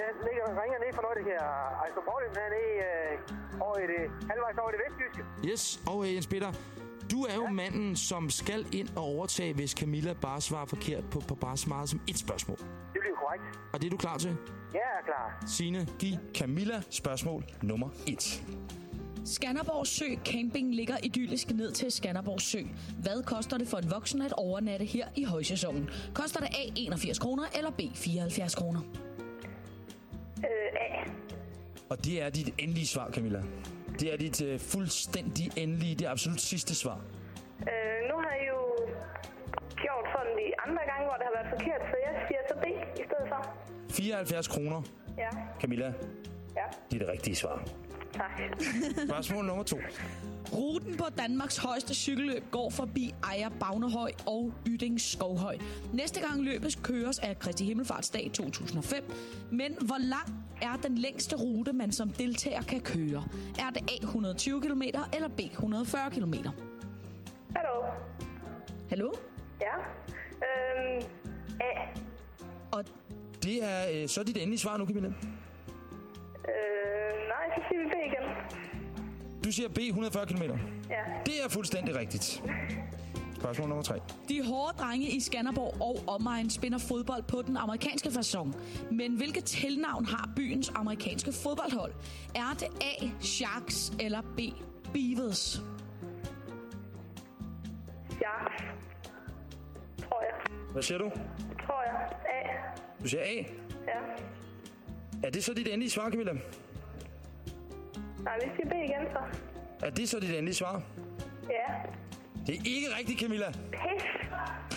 Jeg ligger og ringer ned fra noget, der her Ejstrup Morten, hernede øh, over i det, halvvejs over i det vestjyske. Yes, og øh, Jens Peter, du er jo manden, som skal ind og overtage, hvis Camilla bare svarer forkert på, på bare så meget som et spørgsmål. Det bliver korrekt. Og det er du klar til? Jeg er klar. Signe, giv Camilla spørgsmål nummer et. Skanderborg Sø Camping ligger idyllisk ned til Skanderborg Sø. Hvad koster det for en voksen at overnatte her i højsæsonen? Koster det A 81 kroner eller B 74 kroner? Øh, A. Og det er dit endelige svar, Camilla. Det er dit øh, fuldstændig endelige, det absolut sidste svar. Øh, nu har jeg jo gjort sådan de andre gange, hvor det har været forkert, så jeg siger så B i stedet for. 74 kroner, Ja. Camilla. Ja. Det er det rigtige svar. Tak. Spørgsmål nummer to. Ruten på Danmarks højeste cykelløb går forbi Ejer Bagnehøj og Yding Skovhøj. Næste gang løbet køres af Kristi Himmelfartsdag 2005. Men hvor lang er den længste rute, man som deltager kan køre? Er det A 120 km eller B 140 km? Hallo. Hallo? Ja. Øhm, A. Og Det er øh, så dit endelige svar nu, Camilla. Øh, nej, så siger vi B igen. Du siger B 140 km. Ja. Det er fuldstændig rigtigt. Spørgsmål nummer tre. De hårde drenge i Skanderborg og omegn spiller fodbold på den amerikanske façon. Men hvilket tilnavn har byens amerikanske fodboldhold? Er det A. Sharks eller B. Beavers? Ja. Tror jeg. Hvad siger du? Tror jeg. A. Du siger A. Ja. Er det så dit endelige svar, Camilla? Nej, vi siger B igen så. Er det så dit endelige svar? Ja. Det er ikke rigtigt, Camilla. Pis.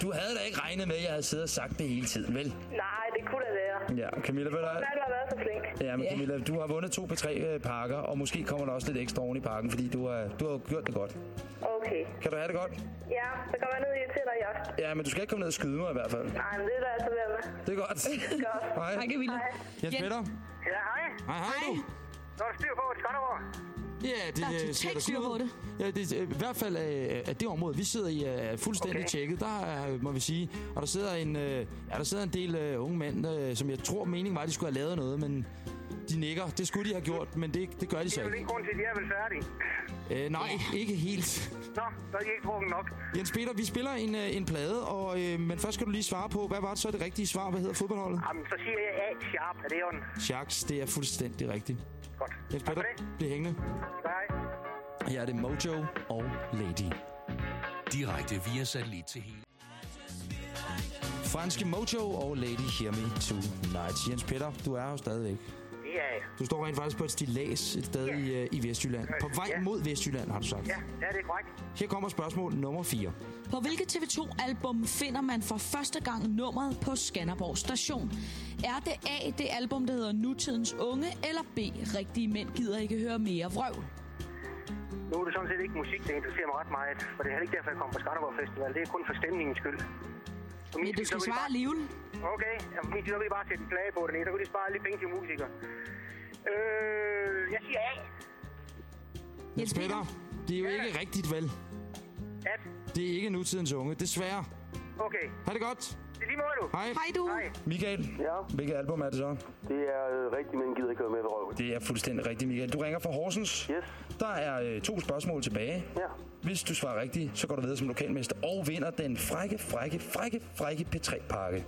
Du havde da ikke regnet med, at jeg havde siddet og sagt det hele tiden, vel? Nej, det kunne da være. Ja, Camilla, du hvad? Nej, du har været så flink. Ja, men Ja. Camilla, du har vundet to på tre øh, pakker, og måske kommer der også lidt ekstra oven i pakken, fordi du har, du har gjort det godt. Okay. Kan du have det godt? Ja, så kommer jeg ned i til dig i aften. Ja, men du skal ikke komme ned og skyde mig i hvert fald. Nej, men det er der altså ved med. Det er godt. Godt. Hej. Hej Camilla. Hej. Jens Peter. Ja, hej. Hej, hej du. Så er der styr på, at Skanderborg. Ja, det Der er øh, totalt styr på det. Ja, det, er, i hvert fald øh, at det område, vi sidder i, er fuldstændig Okay. tjekket. Der er, må vi sige, og der sidder en, øh, ja, der sidder en del øh, unge mænd, øh, som jeg tror meningen var, at de skulle have lavet noget, men de nikker. Det skulle de have gjort, men det, det gør de Det så er vel ikke. grund til, at de er vel færdige. Øh, nej, ikke helt. Nå, så er de ikke drukket nok. Jens Peter, vi spiller en, øh, en plade, og, øh, men først skal du lige svare på, hvad var det så det rigtige svar? Hvad hedder fodboldholdet? Jamen, så siger jeg A. Sharp. Er det jo en... Sharks, det er fuldstændig rigtigt. Godt. Jens Peter, det. bliv hængende. Hej. Her er det Mojo og Lady. Direkte via satellit til hele. Franske Mojo og Lady Hear Me Tonight. Jens Peter, du er jo stadigvæk. Er jeg. Du står rent faktisk på et stilas et sted i, øh, i Vestjylland. På vej Ja. mod Vestjylland, har du sagt. Ja, ja, det er korrekt. Her kommer spørgsmål nummer 4. På hvilket TV2-album finder man for første gang nummeret på Skanderborg station? Er det A, det album, der hedder Nutidens Unge, eller B, Rigtige Mænd gider ikke høre mere vrøvl? Nu er det sådan set ikke musik, der interesserer mig ret meget. For det er heller ikke derfor, jeg kommer på Skanderborg Festival. Det er kun for stemningens skyld. Men du skal svare bare- alligevel. Okay, ja, så vil jeg bare sætte en flage på det nede. Så kunne de spare lidt penge til musikere. Øh, jeg siger A. Jens Peter, det er jo ikke rigtigt, vel? At. Det er ikke nutidens unge, desværre. Okay. Ha' det godt. Det er lige måde, du. Hej. Hej du. Hej. Michael, Ja, hvilket album er det så? det er øh, rigtigt, men gider ikke med ved røven. Det er fuldstændig rigtigt, Michael. Du ringer fra Horsens. Yes. Der er øh, to spørgsmål tilbage. Ja. Hvis du svarer rigtigt, så går du videre som lokalmester og vinder den frække, frække, frække, frække P3-pakke.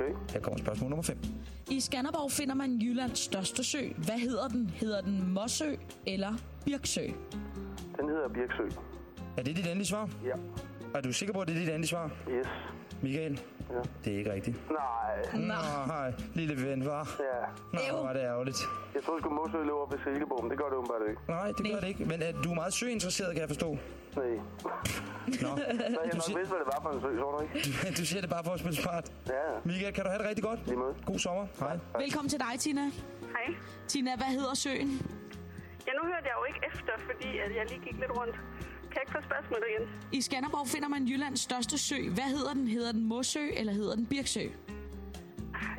Okay. Her kommer spørgsmål nummer 5. I Skanderborg finder man Jyllands største sø. Hvad hedder den? Hedder den Mossø eller Birksø? Den hedder Birksø. Er det dit endelige svar? Ja. Er du sikker på, at det er dit endelige svar? Yes. Michael? Ja. Det er ikke rigtigt. Nej. Nå, hej. Lille ven, var. Ja. Hvor var det ærgerligt. Jeg troede sgu Mosø løber op ved Silkeborg, men det gør det åbenbart ikke. Nej, det gør det ikke. Men uh, du er meget søinteresseret, kan jeg forstå. Nej. Nå, Så jeg Du nok vidste, hvad det var for en sø, så du ikke? du, du siger det bare for at spille smart. Ja, Michael, kan du have det rigtig godt? lige måde. God sommer. Hej. Velkommen til dig, Tina. Hej. Tina, hvad hedder søen? Ja, nu hørte jeg jo ikke efter, fordi at jeg lige gik lidt rundt. Kan ikke få spørgsmålet igen? I Skanderborg finder man Jyllands største sø. Hvad hedder den? Hedder den Mossø, eller hedder den Birksø? Ah,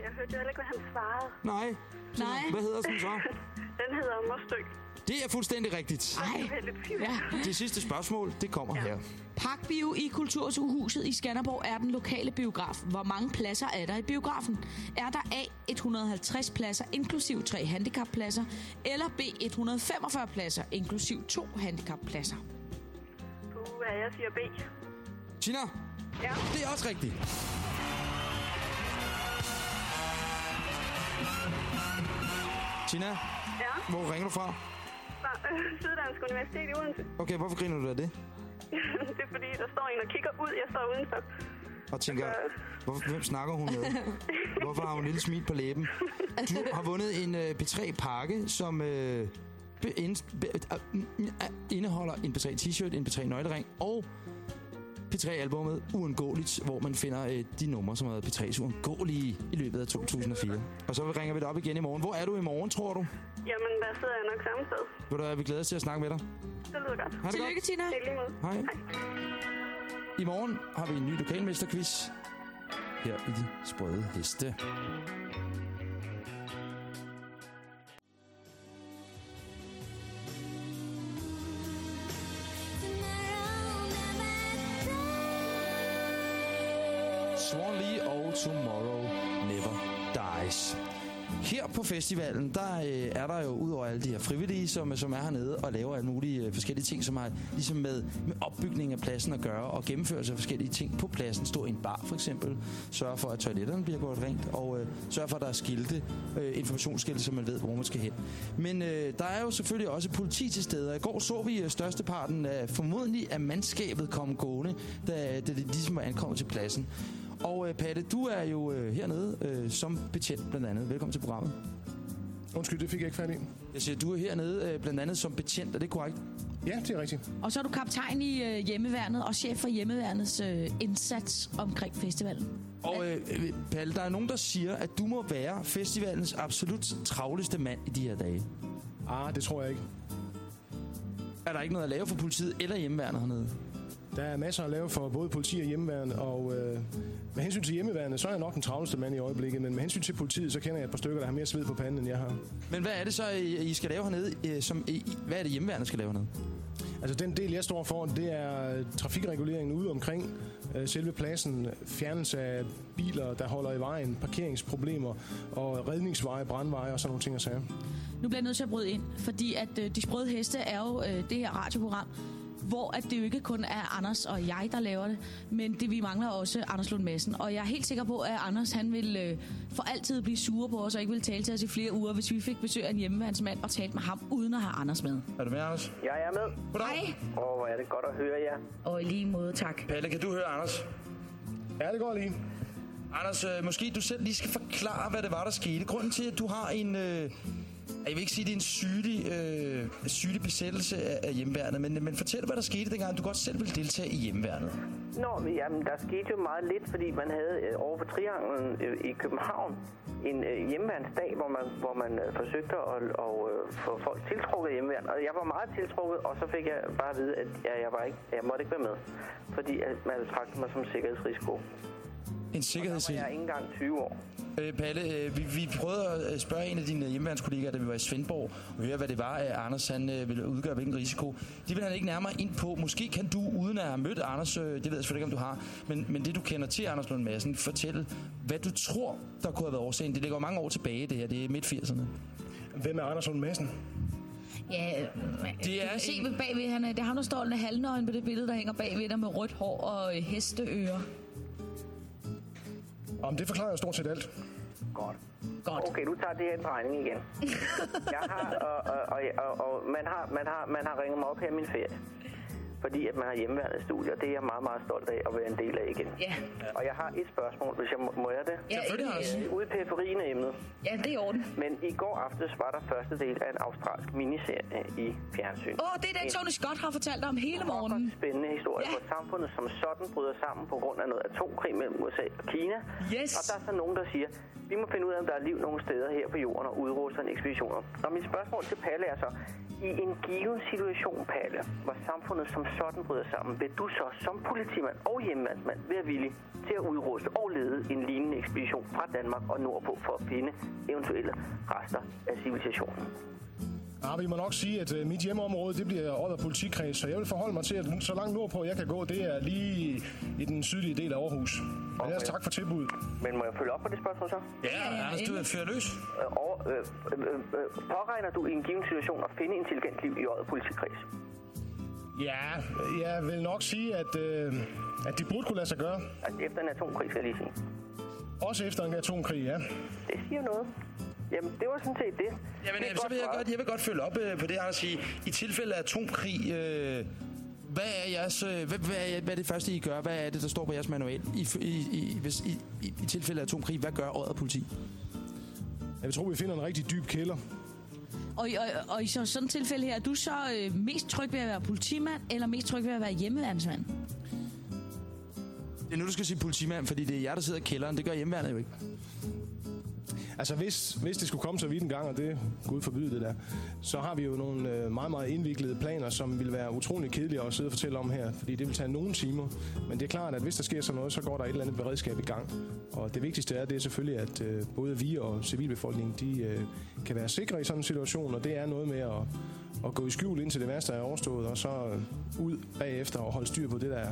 Jeg hørte jo heller ikke, hvad han svarede. Nej. Nej. Hvad hedder den så? Den hedder Mostø. Det er fuldstændig rigtigt. Nej. Er. Ja. Det sidste spørgsmål, det kommer her. Parkbio i Kulturhuset i Skanderborg er den lokale biograf. Hvor mange pladser er der i biografen? Er der A. 150 pladser, inklusiv tre handicappladser, eller B. 145 pladser, inklusiv to handicappladser? Puh, ja, jeg siger B. Tina, Ja. det er også rigtigt. Tina, Ja, hvor ringer du fra? fra øh, Syddansk Universitet i Odense. Okay, hvorfor griner du af det? det er fordi, der står en og kigger ud. Jeg står udenfor. Og tænker, hvor, hvem snakker hun med? Hvorfor har hun en lille smil på læben? Du har vundet en uh, B3-pakke, som uh, be, ind, be, uh, uh, indeholder en B3 t-shirt, en B3 nøglering og P3-albummet Uundgåeligt, hvor man finder uh, de numre, som har været P3's uundgåelige i løbet af 2004. Og så ringer vi dig op igen i morgen. Hvor er du i morgen, tror du? Jamen, der sidder jeg nok samme sted. Ved du hvad, vi glæder os til at snakke med dig. Det lyder godt. Ha' det Tillykke, godt. Tina. Det lige måde. Hej. I morgen har vi en ny lokalmesterquiz her i De Sprøde Heste. Swan Lee og Tomorrow Never Dies. Her på festivalen, der øh, er der jo udover alle de her frivillige, som, som er hernede og laver alle mulige øh, forskellige ting, som har ligesom med, med opbygning af pladsen at gøre, og gennemførelse af forskellige ting på pladsen. Stå i en bar for eksempel, sørge for, at toiletterne bliver gjort rent, og øh, sørge for, at der er skilte, øh, informationsskilte, så man ved, hvor man skal hen. Men øh, der er jo selvfølgelig også politi til stede, i går så vi øh, størsteparten af formodentlig af mandskabet komme gående, da, da det ligesom var ankommet til pladsen. Og øh, Patte, du er jo øh, hernede øh, som betjent blandt andet. Velkommen til programmet. Undskyld, det fik jeg ikke fat i. Jeg siger, du er hernede øh, blandt andet som betjent, er det korrekt? Ja, det er rigtigt. Og så er du kaptajn i øh, hjemmeværnet og chef for hjemmeværnets øh, indsats omkring festivalen. Og øh, øh, Palle, der er nogen, der siger, at du må være festivalens absolut travleste mand i de her dage. Ah, det tror jeg ikke. Er der ikke noget at lave for politiet eller hjemmeværnet hernede? Der er masser at lave for både politi og hjemmeværende, og øh, med hensyn til hjemmeværende, så er jeg nok den travleste mand i øjeblikket, men med hensyn til politiet, så kender jeg et par stykker, der har mere sved på panden, end jeg har. Men hvad er det så, I, I skal lave hernede? Øh, som, I, hvad er det hjemmeværnet skal lave hernede? Altså den del, jeg står for, det er trafikreguleringen ude omkring øh, selve pladsen, fjernelse af biler, der holder i vejen, parkeringsproblemer og redningsveje, brandveje og sådan nogle ting og sager. Nu bliver jeg nødt til at bryde ind, fordi at øh, De Sprøde Heste er jo øh, det her radioprogram, hvor at det jo ikke kun er Anders og jeg, der laver det, men det vi mangler også Anders Lund Madsen. Og jeg er helt sikker på, at Anders han vil øh, for altid blive sur på os og ikke vil tale til os i flere uger, hvis vi fik besøg af en hjemmeværnsmand og talte med ham, uden at have Anders med. Er du med, Anders? Jeg er med. Hej. Og hvor er det godt at høre jer. Og i lige måde, tak. Palle, kan du høre Anders? Ja, det går lige. Anders, øh, måske du selv lige skal forklare, hvad det var, der skete. Grunden til, at du har en... Øh, jeg vil ikke sige, at det er en sygelig, øh, sygelig besættelse af, af hjemmeværnet, men, men fortæl, hvad der skete dengang, du godt selv ville deltage i hjemmeværnet. Nå, men jamen, der skete jo meget lidt, fordi man havde øh, over på Trianglen øh, i København en øh, hjemmeværnsdag, hvor man, hvor man øh, forsøgte at og, øh, få folk tiltrukket i hjemmeværn. Og jeg var meget tiltrukket, og så fik jeg bare at vide, at jeg, jeg, var ikke, jeg måtte ikke være med, fordi at man betragtede mig som sikkerhedsrisiko. En sikkerhedsrisiko? Jeg er ikke engang 20 år. Øh, Palle, øh, vi, vi prøvede at øh, spørge en af dine hjemmeværnskollegaer, da vi var i Svendborg, og høre, hvad det var, at Anders han, øh, ville udgøre, hvilken risiko. Det vil han ikke nærmere ind på. Måske kan du, uden at have mødt Anders, øh, det ved jeg selvfølgelig ikke, om du har, men, men det du kender til Anders Lund Madsen, fortælle, hvad du tror, der kunne have været årsagen. Det ligger mange år tilbage, det her. Det er midt-80'erne. Hvem er Anders Lund Madsen? Ja, Det er se en- ved bagved, han er, det er ham, der står med halvnøgen på det billede, der hænger bagved dig med rødt hår og øh, hesteører. Om det forklarer jo stort set alt. Godt. Godt. Okay, du tager det her en drejning igen. jeg har, og, og, og, og, og man, har, man, har, man har ringet mig op her i min ferie. Fordi at man har hjemmeværende studier. Det er jeg meget, meget stolt af at være en del af igen. Ja. Og jeg har et spørgsmål, hvis jeg må, må jeg det? Ja, Selvfølgelig Øh, også. Ude i periferien af emnet. Ja, det er i orden. Men i går aftes var der første del af en australsk miniserie i fjernsyn. Åh, oh, det er den, Tony Scott har fortalt om hele morgenen. spændende historie, ja. hvor samfundet som sådan bryder sammen på grund af noget atomkrig mellem USA og Kina. Yes. Og der er så nogen, der siger, vi må finde ud af, om der er liv nogle steder her på jorden og udruster en ekspeditioner. Og mit spørgsmål til Palle er så, i en given situation, Palle, hvor samfundet som sådan bryder sammen, vil du så som politimand og hjemmemandsmand være villig til at udruste og lede en lignende ekspedition fra Danmark og nordpå for at finde eventuelle rester af civilisationen? Ja, vi må nok sige, at øh, mit hjemmeområde, det bliver Odder politikreds, så jeg vil forholde mig til, at så langt nordpå jeg kan gå, det er lige i den sydlige del af Aarhus. Men ellers tak for tilbuddet. Men må jeg følge op på det spørgsmål så? Ja, Anders, du er løs. Øh, og, øh, øh, øh, påregner du i en given situation at finde intelligent liv i Odder politikreds? Ja, jeg vil nok sige, at, øh, at det burde kunne lade sig gøre. Altså efter en atomkrig, skal jeg lige sige. Også efter en atomkrig, ja. Det siger noget. Jamen, det var sådan set det. Jamen, Det øh, så vil jeg godt, jeg vil godt følge op øh, på det, Anders. I, I tilfælde af atomkrig, øh, hvad er jeres, øh, hvad, hvad, er, hvad er det første, I gør? Hvad er det, der står på jeres manual? I, i, i, hvis, i, i, I tilfælde af atomkrig, hvad gør Odder politi? Jeg vil tro, vi finder en rigtig dyb kælder. Og, i- og, og i så, sådan et tilfælde her, er du så øh, mest tryg ved at være politimand, eller mest tryg ved at være hjemmeværnsmand? Det er nu, du skal sige politimand, fordi det er jer, der sidder i kælderen. Det gør hjemmeværnet jo ikke. Altså, hvis, hvis det skulle komme så vidt en gang, og det Gud forbyde det der, så har vi jo nogle øh, meget, meget indviklede planer, som vil være utrolig kedelige at sidde og fortælle om her, fordi det vil tage nogle timer. Men det er klart, at hvis der sker sådan noget, så går der et eller andet beredskab i gang. Og det vigtigste er, det er selvfølgelig, at øh, både vi og civilbefolkningen, de øh, kan være sikre i sådan en situation, og det er noget med at, at gå i skjul indtil det værste er overstået, og så øh, ud bagefter og holde styr på det, der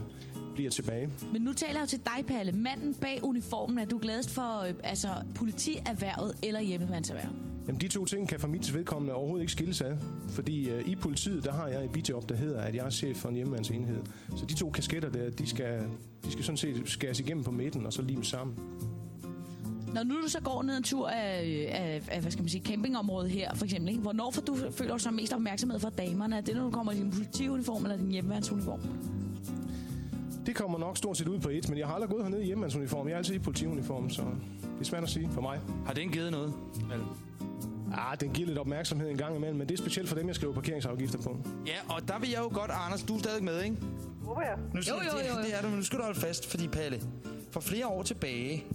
bliver tilbage. Men nu taler jeg til dig, Palle. Manden bag uniformen, er du gladest for øh, altså, politierhvervet eller hjemmeværnserhvervet? Jamen, de to ting kan for mit vedkommende overhovedet ikke skilles ad. Fordi øh, i politiet, der har jeg et bijob, der hedder, at jeg er chef for en hjemmeværnsenhed. Så de to kasketter der, de skal, de skal sådan set skæres igennem på midten og så limes sammen. Når nu du så går ned en tur af, af, af hvad skal man sige, campingområdet her, for eksempel, ikke? hvornår får du, føler du så mest opmærksomhed fra damerne? Er det, når du kommer i din politiuniform eller din hjemmeværnsuniform? Det kommer nok stort set ud på et, men jeg har aldrig gået hernede i hjemmemandsuniform. Jeg er altid i politiuniform, så det er svært at sige for mig. Har den givet noget? Ah, den giver lidt opmærksomhed en gang imellem, men det er specielt for dem, jeg skriver parkeringsafgifter på. Ja, og der vil jeg jo godt, Anders, du er stadig med, ikke? Håber jeg. Nu skal, Jo, jo, jo, jo. Det, det er du, men nu skal du holde fast, fordi Palle, for flere år tilbage,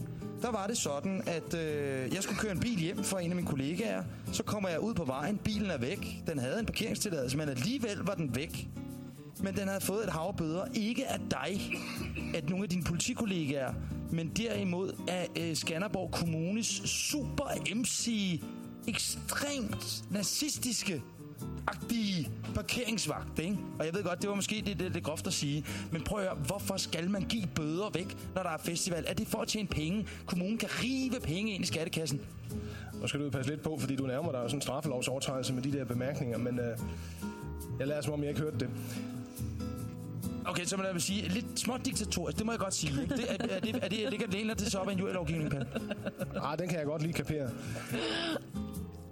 der var det sådan, at øh, jeg skulle køre en bil hjem fra en af mine kollegaer. Så kommer jeg ud på vejen, bilen er væk. Den havde en parkeringstilladelse, men alligevel var den væk. Men den havde fået et hav bøder. Ikke af dig, at nogle af dine politikollegaer, men derimod af øh, Skanderborg Kommunes super MC, ekstremt nazistiske agtige parkeringsvagt, ikke? Og jeg ved godt, det var måske det, det, det groft at sige. Men prøv at høre, hvorfor skal man give bøder væk, når der er festival? Er det for at tjene penge? Kommunen kan rive penge ind i skattekassen. Nu skal du passe lidt på, fordi du nærmer dig sådan en straffelovsovertrædelse med de der bemærkninger, men øh, jeg lader som om, jeg ikke hørte det. Okay, så må jeg vil sige, lidt småt diktatorisk, det må jeg godt sige. Ikke? Det, er, er, det, er det, ligger det ene eller det så op af en jurylovgivning, Pelle? Ah, den kan jeg godt lige kapere.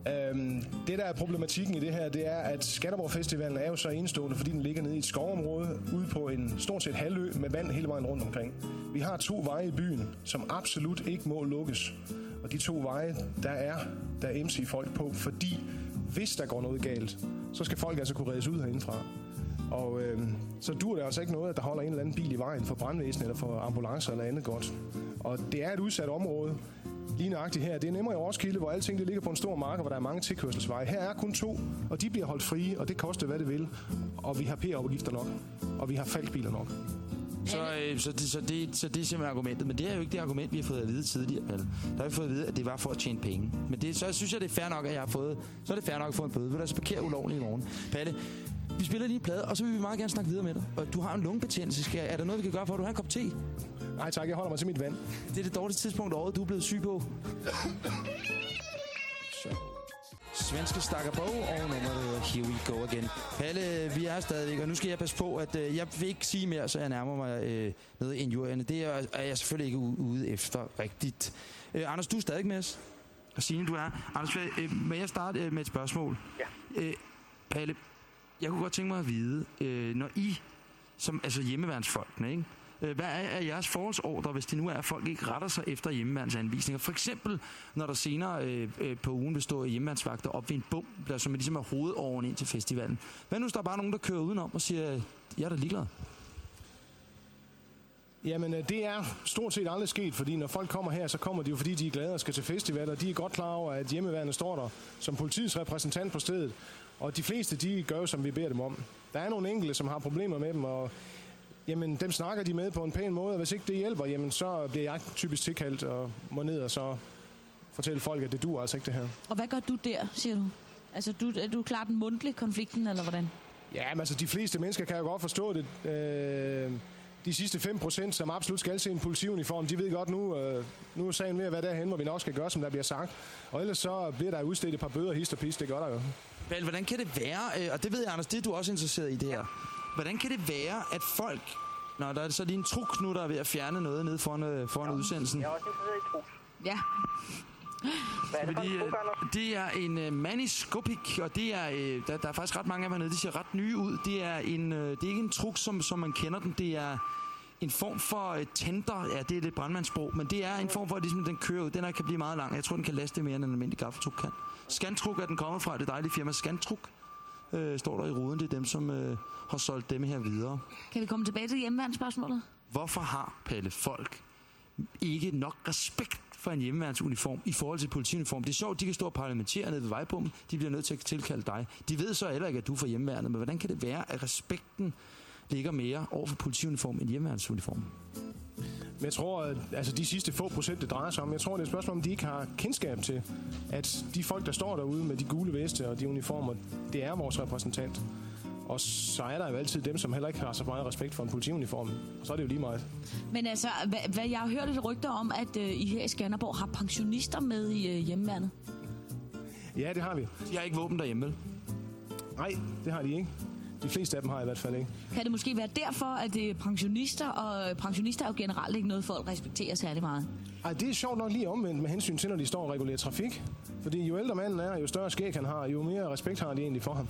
Øhm, det, der er problematikken i det her, det er, at Skanderborg Festivalen er jo så enestående, fordi den ligger nede i et skovområde, ude på en stort set halvø med vand hele vejen rundt omkring. Vi har to veje i byen, som absolut ikke må lukkes. Og de to veje, der er der er MC-folk på, fordi hvis der går noget galt, så skal folk altså kunne reddes ud herindefra. Og øh, så dur det altså ikke noget, at der holder en eller anden bil i vejen for brandvæsen eller for ambulancer eller andet godt. Og det er et udsat område. Lige nøjagtigt her. Det er nemmere i Roskilde, hvor alting det ligger på en stor mark, hvor der er mange tilkørselsveje. Her er kun to, og de bliver holdt frie, og det koster hvad det vil. Og vi har P-afgifter nok, og vi har falkbiler nok. Så, øh, så, det, så, det, så det er simpelthen argumentet. Men det er jo ikke det argument, vi har fået at vide tidligere, Palle. Der har vi fået at vide, at det var for at tjene penge. Men det, så synes jeg, det er fair nok, at jeg har fået... Så er det fair nok at få en bøde. Vil du altså parkere ulovligt i morgen? Palle, vi spiller lige en plade, og så vil vi meget gerne snakke videre med dig. Og du har en lungebetændelse. Skal, er der noget, vi kan gøre for, at du har en kop te? Nej tak, jeg holder mig til mit vand. Det er det dårligste tidspunkt året, du er blevet syg på. Så. Svenske stakker bog, og nummeret Here We Go Again. Palle, vi er stadigvæk, og nu skal jeg passe på, at øh, jeg vil ikke sige mere, så jeg nærmer mig øh, noget injurierne. Det er, er jeg selvfølgelig ikke ude efter rigtigt. Øh, Anders, du er stadig med os. Og Signe, du er. Anders, øh, må jeg starte øh, med et spørgsmål? Ja. Øh, Palle, jeg kunne godt tænke mig at vide, øh, når I som, altså hjemmeværnsfolkene, ikke? Øh, hvad er, er jeres forholdsordre, hvis det nu er, at folk ikke retter sig efter hjemmeværnsanvisninger? For eksempel, når der senere øh, øh, på ugen vil stå hjemmeværnsvagter op ved en bum, der som ligesom er hovedåren ind til festivalen. Hvad nu, hvis der er bare nogen, der kører udenom og siger, jeg er da ligeglad? Jamen, øh, det er stort set aldrig sket, fordi når folk kommer her, så kommer de jo, fordi de er glade og skal til festivaler. De er godt klar over, at hjemmeværende står der som politiets repræsentant på stedet. Og de fleste, de gør jo, som vi beder dem om. Der er nogle enkelte, som har problemer med dem, og jamen, dem snakker de med på en pæn måde. Og hvis ikke det hjælper, jamen, så bliver jeg typisk tilkaldt og må ned og så fortælle folk, at det dur altså ikke det her. Og hvad gør du der, siger du? Altså, du, er du klar den mundtlige konflikten, eller hvordan? Ja, men altså, de fleste mennesker kan jo godt forstå det. Øh, de sidste 5%, som absolut skal se en politiuniform, de ved godt nu, øh, nu er sagen ved at være derhen, hvor vi nok skal gøre, som der bliver sagt. Og ellers så bliver der udstedt et par bøder, hist og pis, det gør der jo. Vel, hvordan kan det være, øh, og det ved jeg, Anders, det er du også interesseret i det her. Hvordan kan det være, at folk... Nå, der er så lige en truk nu, der er ved at fjerne noget nede foran, øh, foran udsendelsen. Jeg er også interesseret i trus. Ja. Hvad er det for Fordi, øh, truk, det er en uh, Maniskopik, og det er, øh, der, der er faktisk ret mange af dem hernede, de ser ret nye ud. Det er, en, øh, det er ikke en truk, som, som man kender den, det er en form for uh, tender, ja, det er lidt brandmandssprog, men det er en form for, at ligesom, den kører ud. Den her kan blive meget lang. Jeg tror, den kan laste mere, end en almindelig gaffeltruk kan. Scantruk er den kommet fra, det dejlige firma Scantruk. Øh, står der i ruden, det er dem, som øh, har solgt dem her videre. Kan vi komme tilbage til hjemmeværnsspørgsmålet? Hvorfor har Palle folk ikke nok respekt for en hjemmeværnsuniform i forhold til politiuniform? Det er sjovt, de kan stå og parlamentere nede ved vejbommen. De bliver nødt til at tilkalde dig. De ved så heller ikke, at du er fra hjemmeværnet, men hvordan kan det være, at respekten ligger mere over for politiuniform end hjemmeværnsuniform? Men jeg tror, at altså, de sidste få procent, det drejer sig om, jeg tror, det er et spørgsmål, om de ikke har kendskab til, at de folk, der står derude med de gule veste og de uniformer, det er vores repræsentant. Og så er der jo altid dem, som heller ikke har så meget respekt for en politiuniform. Og så er det jo lige meget. Men altså, hvad, hvad jeg har hørt et rygter om, at øh, I her i Skanderborg har pensionister med i øh, hjemmeværnet. Ja, det har vi. De har ikke våben derhjemme, vel? Nej, det har de ikke. De fleste af dem har i hvert fald ikke. Kan det måske være derfor, at det er pensionister, og pensionister er jo generelt ikke noget, folk respekterer særlig meget? Ej, det er sjovt nok lige omvendt med hensyn til, når de står og regulerer trafik. Fordi jo ældre manden er, jo større skæg han har, jo mere respekt har de egentlig for ham.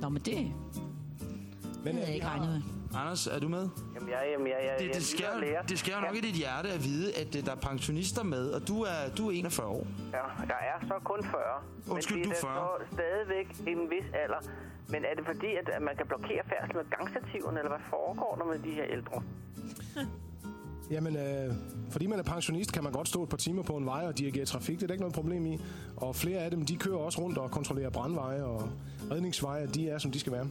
Nå, men det, Men det havde jeg øh, ikke vi har- regnet med. Anders, er du med? Jamen, jeg, jamen, jeg, jeg, Det, jeg det, og lærer. det sker jo nok i dit hjerte at vide, at øh, der er pensionister med, og du er, du er 41 år. Ja, jeg er så kun 40. Undskyld, men du er 40. så stadigvæk en vis alder. Men er det fordi, at at man kan blokere færdsel med gangstativerne, eller hvad foregår der med de her ældre? Jamen, øh, fordi man er pensionist, kan man godt stå et par timer på en vej og dirigere trafik. Det er der ikke noget problem i. Og flere af dem, de kører også rundt og kontrollerer brandveje og redningsveje. De er, som de skal være.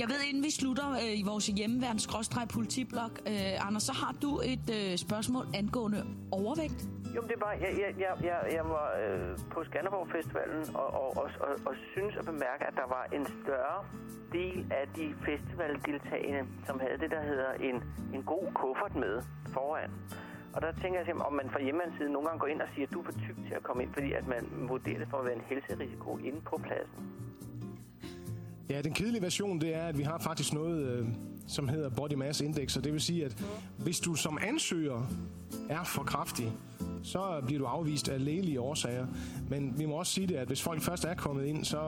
Jeg ved, inden vi slutter øh, i vores hjemmeværns-politiblok, øh, Anders, så har du et øh, spørgsmål angående overvægt. Jo, men det er bare, jeg, jeg, jeg, jeg, jeg var øh, på Skanderborg Festivalen og, og, og, og, og synes at bemærke, at der var en større del af de festivaldeltagende, som havde det, der hedder en, en god kuffert med foran. Og der tænker jeg simpelthen, om man fra hjemmeværendssiden nogle gange går ind og siger, at du er for tyk til at komme ind, fordi at man vurderer det for at være en helserisiko inde på pladsen. Ja, den kedelige version, det er, at vi har faktisk noget, øh, som hedder Body Mass Index, og det vil sige, at hvis du som ansøger er for kraftig, så bliver du afvist af lægelige årsager. Men vi må også sige det, at hvis folk først er kommet ind, så,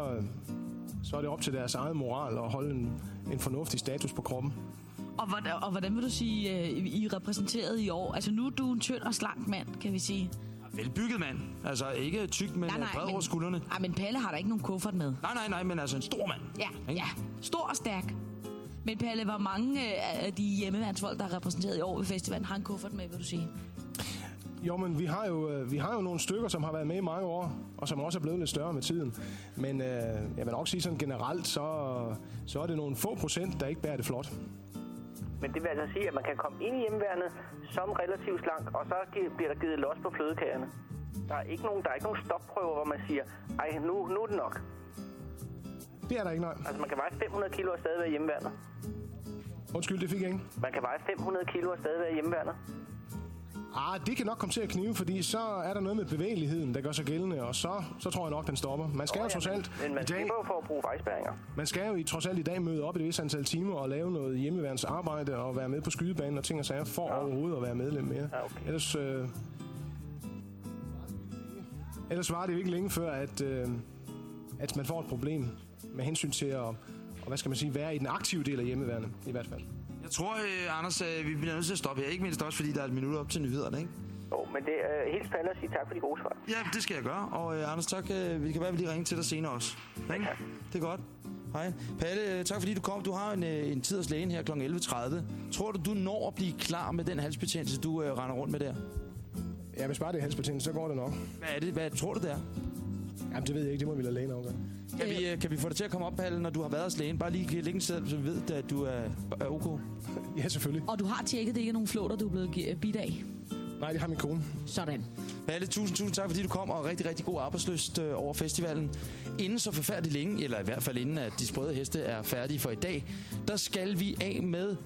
så er det op til deres eget moral at holde en, en fornuftig status på kroppen. Og hvordan, og hvordan vil du sige, øh, I er repræsenteret i år? Altså nu er du en tynd og slank mand, kan vi sige. Velbygget mand. Altså ikke tyk, men Nej, nej, bred men- over skuldrene. Ej, men Palle har da ikke nogen kuffert med. Nej, nej, nej, men altså en stor mand. Ja, Ikke? ja. Stor og stærk. Men Palle, hvor mange øh, af de hjemmeværnsfolk, der er repræsenteret i år ved festivalen, har en kuffert med, vil du sige? Jo, men vi har jo, øh, vi har jo nogle stykker, som har været med i mange år, og som også er blevet lidt større med tiden. Men øh, jeg vil nok sige sådan generelt, så, så er det nogle få procent, der ikke bærer det flot. Men det vil altså sige, at man kan komme ind i hjemmeværnet som relativt slank, og så bliver der givet los på flødekagerne. Der er ikke nogen, der er ikke nogen stopprøver, hvor man siger, ej, nu, nu er det nok. Det er der ikke, nej. Altså, man kan veje 500 kilo og stadig være hjemmeværnet. Undskyld, det fik jeg ikke. Man kan veje 500 kilo og stadig være hjemmeværnet. Ah, det kan nok komme til at knive, fordi så er der noget med bevægeligheden, der gør sig gældende, og så, så tror jeg nok, den stopper. Man skal Nå jo ja, trods alt Men, men man i dag, slipper jo for at bruge vejspæringer. man skal jo i, trods alt i dag møde op i et vis antal timer og lave noget hjemmeværnsarbejde og være med på skydebanen og ting og sager, for overhovedet at være medlem mere. Ja, okay. Ellers, øh, ellers var det jo ikke længe før, at, øh, at man får et problem med hensyn til at, og hvad skal man sige, være i den aktive del af hjemmeværnet, i hvert fald. Jeg tror, øh, Anders, øh, vi bliver nødt til at stoppe her. Ikke mindst også, fordi der er et minut op til nyhederne, ikke? Jo, men det er helt faldet at sige tak for de gode svar. Ja, det skal jeg gøre. Og øh, Anders, tak. Øh, vi kan være, vi lige ringe til dig senere også. Ikke? Det er godt. Hej. Palle, øh, tak fordi du kom. Du har en, øh, en tid hos lægen her kl. 11.30. Tror du, du når at blive klar med den halsbetændelse, du øh, render rundt med der? Ja, hvis bare det er halsbetændelse, så går det nok. Hvad er det? Hvad tror du, det er? Jamen, det ved jeg ikke. Det må vi lade lægen afgøre. Kan vi, øh, kan vi få dig til at komme op, Palle, når du har været hos lægen? Bare lige lægge en seddel, så vi ved, at du er, er ok. Ja, selvfølgelig. Og du har tjekket, at det ikke er nogen flåter, du er blevet bidt af. Nej, det har min kone. Sådan. Palle, tusind, tusind tak, fordi du kom, og rigtig, rigtig god arbejdsløst øh, over festivalen. Inden så forfærdeligt længe, eller i hvert fald inden, at de sprøde heste er færdige for i dag, der skal vi af med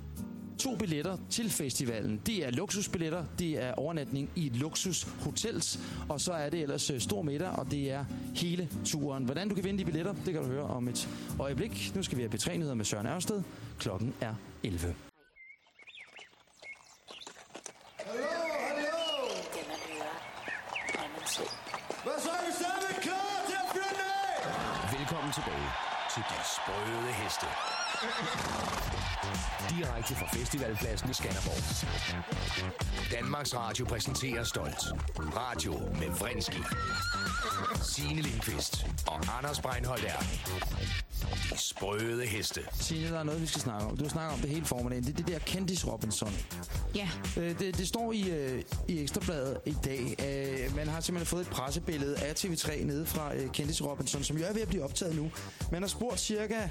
to billetter til festivalen. Det er luksusbilletter, det er overnatning i luksushotels, og så er det ellers øh, stor middag, og det er hele turen. Hvordan du kan vinde de billetter, det kan du høre om et øjeblik. Nu skal vi have betrænyheder med Søren Ørsted. Klokken er 11. Hallo, hallo! Er? Velkommen tilbage til de sprøde heste. Direkte fra festivalpladsen i Skanderborg. Danmarks Radio præsenterer stolt. Radio med Vrinski. Signe Lindqvist og Anders Breinholt er de sprøde heste. Signe, der er noget, vi skal snakke om. Du har snakket om det hele formiddagen. Det er det der Candice Robinson. Ja. Øh, det, det står i, øh, i Ekstrabladet i dag. Øh, man har simpelthen fået et pressebillede af TV3 nede fra øh, Candice Robinson, som jo er ved at blive optaget nu. Man har spurgt cirka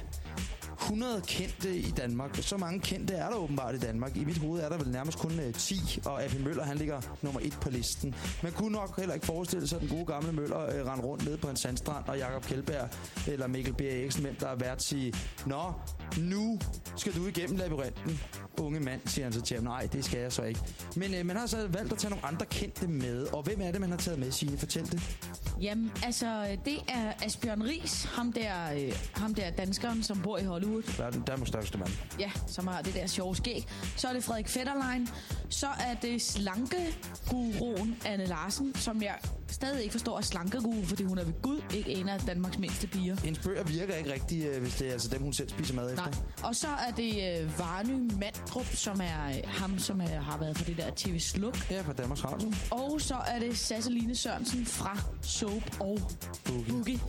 100 kendte i Danmark. Så mange kendte er der åbenbart i Danmark. I mit hoved er der vel nærmest kun øh, 10, og AP Møller han ligger nummer 1 på listen. Man kunne nok heller ikke forestille sig, at den gode gamle Møller øh, rende rundt nede på en sandstrand, og Jakob Kjeldberg eller Mikkel B. Eriksen, hvem der er værd, sige, Nå, nu skal du igennem labyrinten. Unge mand, siger han så til ham. Nej, det skal jeg så ikke. Men øh, man har så valgt at tage nogle andre kendte med. Og hvem er det, man har taget med, Signe? Fortæl det. Jamen, altså, det er Asbjørn Ries, ham der, øh, ham der danskeren, som bor i Hollywood. Verden, Danmarks største mand. Ja, som har det der sjove skæg. Så er det Frederik Fetterlein. Så er det slankeguruen Anne Larsen, som jeg stadig ikke forstår er slankeguru, fordi hun er ved Gud ikke en af Danmarks mindste piger. Hendes bøger virker ikke rigtig, øh, hvis det er altså dem, hun selv spiser mad efter. Nej. Og så er det øh, Varny Mandrup, som er øh, ham, som er, har været for det der TV Sluk. Ja, på Danmarks Radio. Og så er det Sasseline Sørensen fra Soap og Boogie. Boogie.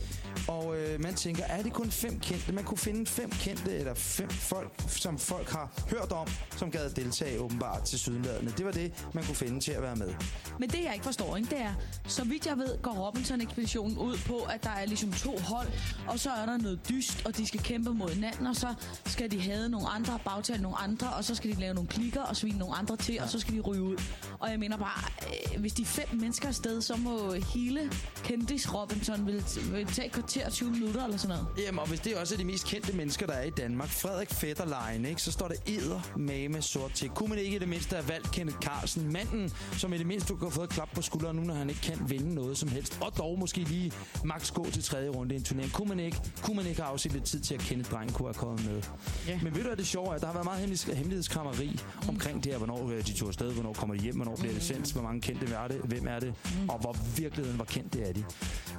Og øh, man tænker, er det kun fem kendte? Man kunne finde fem kendte, eller fem folk, som folk har hørt om, som gad deltage åbenbart til Sydlandene. Det var det, man kunne finde til at være med. Men det, jeg ikke forstår, ikke, det er, så vidt jeg ved, går Robinson-ekspeditionen ud på, at der er ligesom to hold, og så er der noget dyst, og de skal kæmpe mod hinanden, og så skal de have nogle andre, bagtale nogle andre, og så skal de lave nogle klikker og svine nogle andre til, ja. og så skal de ryge ud. Og jeg mener bare, øh, hvis de er fem mennesker afsted, så må hele Kendis Robinson vil, vil tage kvarter 20 minutter eller sådan noget. Jamen, og hvis det også er de mest kendte mennesker, der er i Danmark, Frederik Fetterlein, ikke, så står det edder med sort til. Kunne man ikke i det mindste have valgt Kenneth Carlsen, manden, som i det mindste kunne have fået klap på skulderen nu, når han ikke kan vinde noget som helst, og dog måske lige max gå til tredje runde i en turnering. Kunne man ikke, kunne man ikke have afsat lidt tid til, at Kenneth Dreng kunne have kommet med? Ja. Men ved du, hvad det sjove er? Der har været meget hemmelig- hemmelighedskrammeri omkring det her, hvornår øh, de tog afsted, hvornår kommer de hjem, hvornår bliver det sendt, hvor mange kendte er det, hvem er det, og hvor virkeligheden var kendt det er de.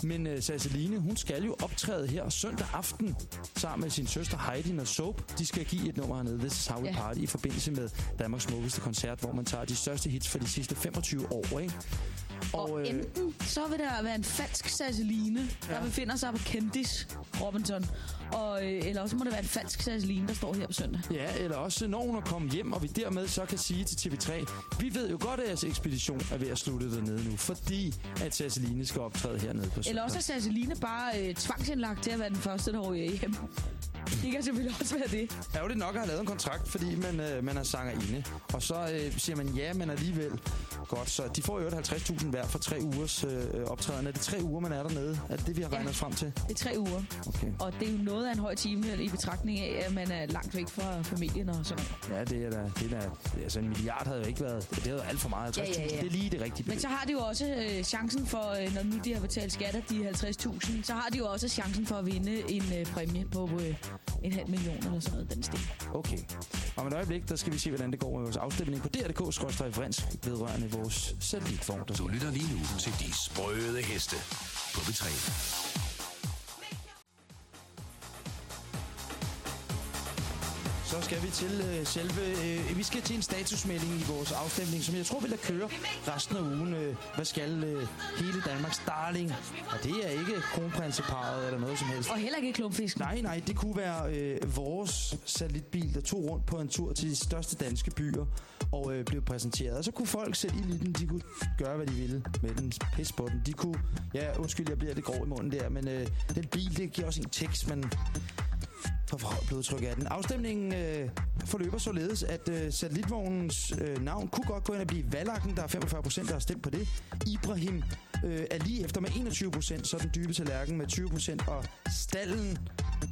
Men uh, Sasseline, hun skal jo optræde her søndag aften sammen med sin søster Heidi og Soap. De skal give et nummer hernede, This is how we party, i forbindelse med Danmarks smukkeste koncert, hvor man tager de største hits for de sidste 25 år, ikke? Og, og øh, enten så vil der være en falsk Sasseline, der Ja. befinder sig på Kendis Robinson, og, øh, eller også må det være en falsk Sasseline, der står her på søndag. Ja, eller også når hun er kommet hjem, og vi dermed så kan sige til TV3, vi ved jo godt, at jeres ekspedition er ved at slutte dernede nu, fordi at Sasseline skal optræde hernede på søndag. Eller også er Sasseline bare øh, tvangsindlagt til at være den første, der ryger hjem. Det kan selvfølgelig også være det. ærgerligt nok at have lavet en kontrakt, fordi man, øh, man er sangerinde. Og så øh, siger man ja, men alligevel. Godt, så de får jo 50.000 hver for tre ugers øh, optræden. Er det tre uger, man er dernede? Er det det, vi har Ja. regnet os frem til? Det er tre uger. Okay. Og det er jo noget af en høj time i betragtning af, at man er langt væk fra familien og sådan noget. Ja, det er da... Det er da altså, en milliard havde jo ikke været... Det havde jo alt for meget. 50.000, Ja, ja, ja. det er lige det rigtige Men beløb. så har de jo også øh, chancen for, øh, når nu de har betalt skat af de 50.000, så har de jo også chancen for at vinde en øh, præmie på øh, en halv million eller sådan noget, den stil. Okay. Om et øjeblik, der skal vi se, hvordan det går med vores afstemning på dr.dk-frens vedrørende vores satellitform. Du lytter lige nu til de sprøde heste på B3. Så skal vi til øh, selve... Øh, vi skal til en statusmelding i vores afstemning, som jeg tror vil lade køre resten af ugen. Øh, hvad skal øh, hele Danmarks darling? Og det er ikke kronprinseparet eller noget som helst. Og heller ikke klumpfisk. Nej, nej, det kunne være øh, vores satellitbil, der tog rundt på en tur til de største danske byer og øh, blev præsenteret. Og så kunne folk selv i den, de kunne gøre, hvad de ville med den pis på den. De kunne, ja, undskyld, jeg bliver lidt grov i munden der, men øh, den bil, det giver også en tekst, man for for blodtryk af den. Afstemningen øh, forløber således, at øh, satellitvognens øh, navn kunne godt gå ind og blive Valakken. Der er 45 procent, der har stemt på det. Ibrahim øh, er lige efter med 21 procent, så den dybe tallerken med 20 procent. Og stallen,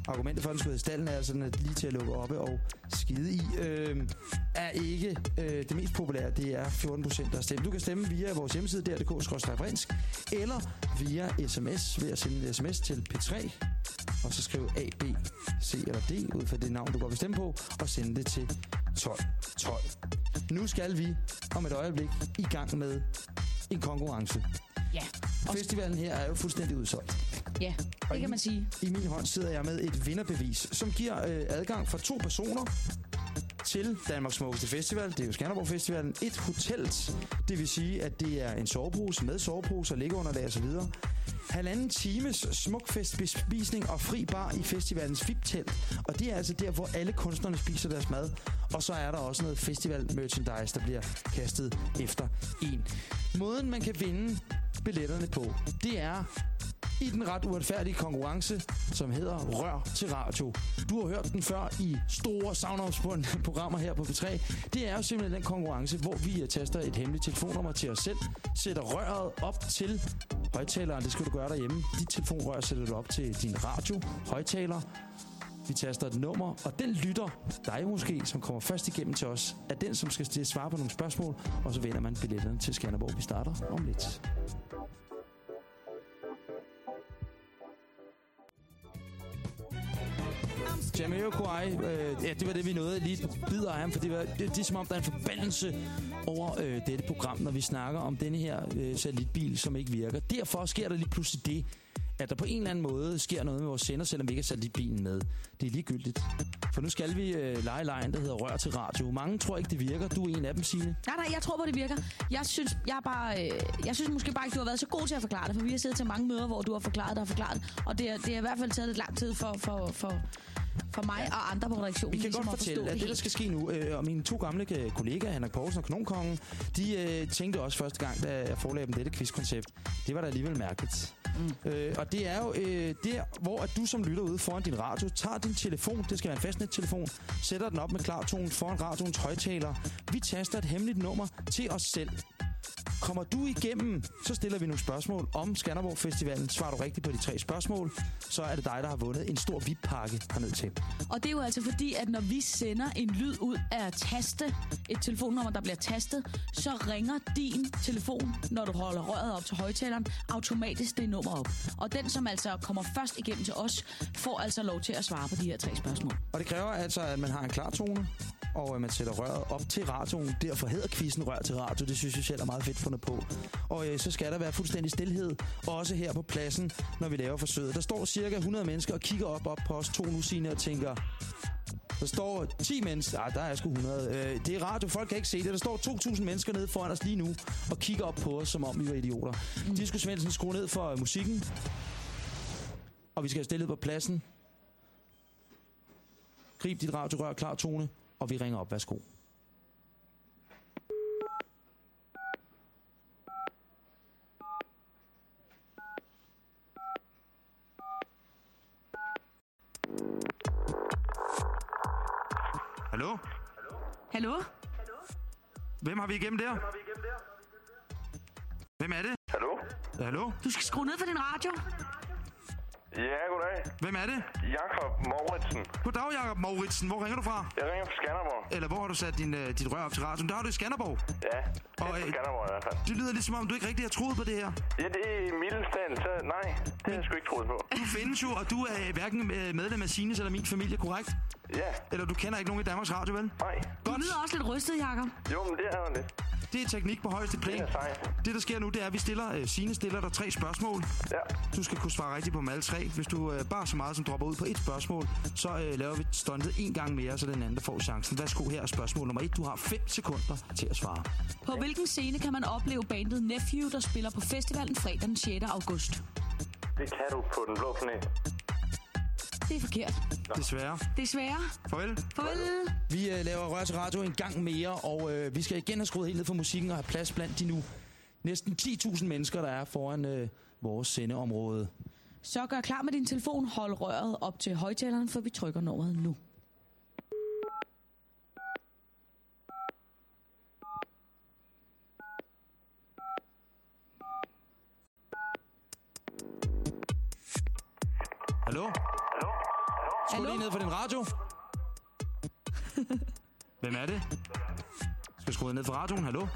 argumentet for, at den skulle hedde stallen, er sådan at lige til at lukke oppe og skide i, øh, er ikke øh, det mest populære. Det er 14 procent, der har stemt. Du kan stemme via vores hjemmeside, dr.dk-vrinsk, eller via sms ved at sende en sms til P3, og så skrive A, B, C eller D ud fra det navn, du går vil stemme på, og sende det til 12 12. Nu skal vi om et øjeblik i gang med en konkurrence. Ja. Festivalen her er jo fuldstændig udsolgt. Ja, det kan man sige. I min hånd sidder jeg med et vinderbevis, som giver øh, adgang for to personer til Danmarks Smukkeste Festival. Det er jo Skanderborg Festivalen. Et hotelt, det vil sige, at det er en sovepose med sovepose og liggeunderlag osv. Halvanden times smukfestbespisning og fri bar i festivalens VIP-telt. Og det er altså der, hvor alle kunstnerne spiser deres mad. Og så er der også noget festival-merchandise, der bliver kastet efter en. Måden, man kan vinde billetterne på, det er i den ret uretfærdige konkurrence, som hedder Rør til Radio. Du har hørt den før i store programmer her på P3. Det er jo simpelthen den konkurrence, hvor vi øh, taster et hemmeligt telefonnummer til os selv, sætter røret op til højtaleren. Det skal du gøre derhjemme. Dit telefonrør sætter du op til din radio, højtaler, vi taster et nummer, og den lytter, dig måske, som kommer først igennem til os, er den, som skal svare på nogle spørgsmål, og så vender man billetterne til Skanderborg. Vi starter om lidt. Jamiroquai, øh, ja, det var det, vi nåede lige bider bidder af ham, for det, var, det, det er som om, der er en forbandelse over øh, dette program, når vi snakker om denne her øh, satellitbil, som ikke virker. Derfor sker der lige pludselig det, at der på en eller anden måde sker noget med vores sender, selvom vi ikke har satellitbilen med. Det er ligegyldigt. For nu skal vi øh, lege lejen, der hedder Rør til Radio. Mange tror ikke, det virker. Du er en af dem, Signe. Nej, nej, jeg tror på, det virker. Jeg synes, jeg er bare, øh, jeg synes måske bare ikke, du har været så god til at forklare det, for vi har siddet til mange møder, hvor du har forklaret det og forklaret og det, er, det er i hvert fald taget lidt lang tid for, for, for, for mig ja. og andre på redaktionen. Vi kan ligesom godt fortælle, at det, der skal ske nu, øh, og mine to gamle øh, kollegaer, Henrik Poulsen og Kanonkongen, de øh, tænkte også første gang, da jeg forelagde dem dette quizkoncept, det var da alligevel mærkeligt. Mm. Øh, og det er jo øh, der, hvor at du som lytter ude foran din radio, tager din telefon, det skal være en fastnettelefon, sætter den op med klartonen foran radioens højtaler. Vi taster et hemmeligt nummer til os selv. Kommer du igennem, så stiller vi nogle spørgsmål om Skanderborg Festivalen. Svarer du rigtigt på de tre spørgsmål, så er det dig, der har vundet en stor VIP-pakke herned til. Og det er jo altså fordi, at når vi sender en lyd ud af at taste, et telefonnummer, der bliver tastet, så ringer din telefon, når du holder røret op til højtaleren, automatisk det nummer op. Og den, som altså kommer først igennem til os, får altså lov til at svare på de her tre spørgsmål. Og det kræver altså, at man har en klar tone, og at man sætter røret op til radioen. Derfor hedder quizzen Rør til Radio. Det synes jeg selv er meget fedt fundet på. Og øh, så skal der være fuldstændig stillhed, også her på pladsen, når vi laver forsøget. Der står cirka 100 mennesker og kigger op, op på os to nu, Signe, og tænker... Der står 10 mennesker... Nej, der er sgu 100. Øh, det er radio, folk kan ikke se det. Der står 2.000 mennesker nede foran os lige nu og kigger op på os, som om vi var idioter. Mm. Skulle Svendsen skrue ned for øh, musikken. Og vi skal have stillet på pladsen. Grib dit radiorør, klar tone, og vi ringer op. Værsgo. Hallo? Hallo? Hvem har vi igennem der? Hvem er det? Hallo? Hallo? Du skal skrue ned for din radio. Ja, goddag. Hvem er det? Jakob Mauritsen. Goddag, Jakob Mauritsen. Hvor ringer du fra? Jeg ringer fra Skanderborg. Eller hvor har du sat din, uh, dit rør op til radioen? Der har du i Skanderborg. Ja, det er Og, fra øh, Skanderborg i hvert fald. Det lyder ligesom om, du ikke rigtig har troet på det her. Ja, det er i Mildesdal, så nej, det har jeg sgu ikke troet på. Du findes jo, og du er øh, hverken øh, medlem af Sines eller min familie, korrekt? Ja, Eller du kender ikke nogen i Danmarks Radio, vel? nej. Du lyder også lidt rystet, Jacob. Jo, men det er jo det. Det er teknik på højeste plan. Det, der sker nu, det er, at vi stiller, øh, Signe stiller dig tre spørgsmål. Ja. Du skal kunne svare rigtigt på dem alle tre. Hvis du øh, bare så meget som dropper ud på et spørgsmål, så øh, laver vi stuntet en gang mere, så den anden der får chancen. Værsgo, her er spørgsmål nummer et. Du har 5 sekunder til at svare. På hvilken scene kan man opleve bandet Nephew, der spiller på festivalen fredag den 6. august? Det kan du på den blå planet. Det er forkert. Desværre. Desværre. Farvel. Farvel. Vi øh, laver Rør til Radio en gang mere, og øh, vi skal igen have skruet helt ned for musikken og have plads blandt de nu næsten 10.000 mennesker, der er foran øh, vores sendeområde. Så gør klar med din telefon, hold røret op til højtaleren, for vi trykker nummeret nu. Hallo? Skru lige ned for din radio. Hvem er det? Skal skrue ned for radioen? Hallo?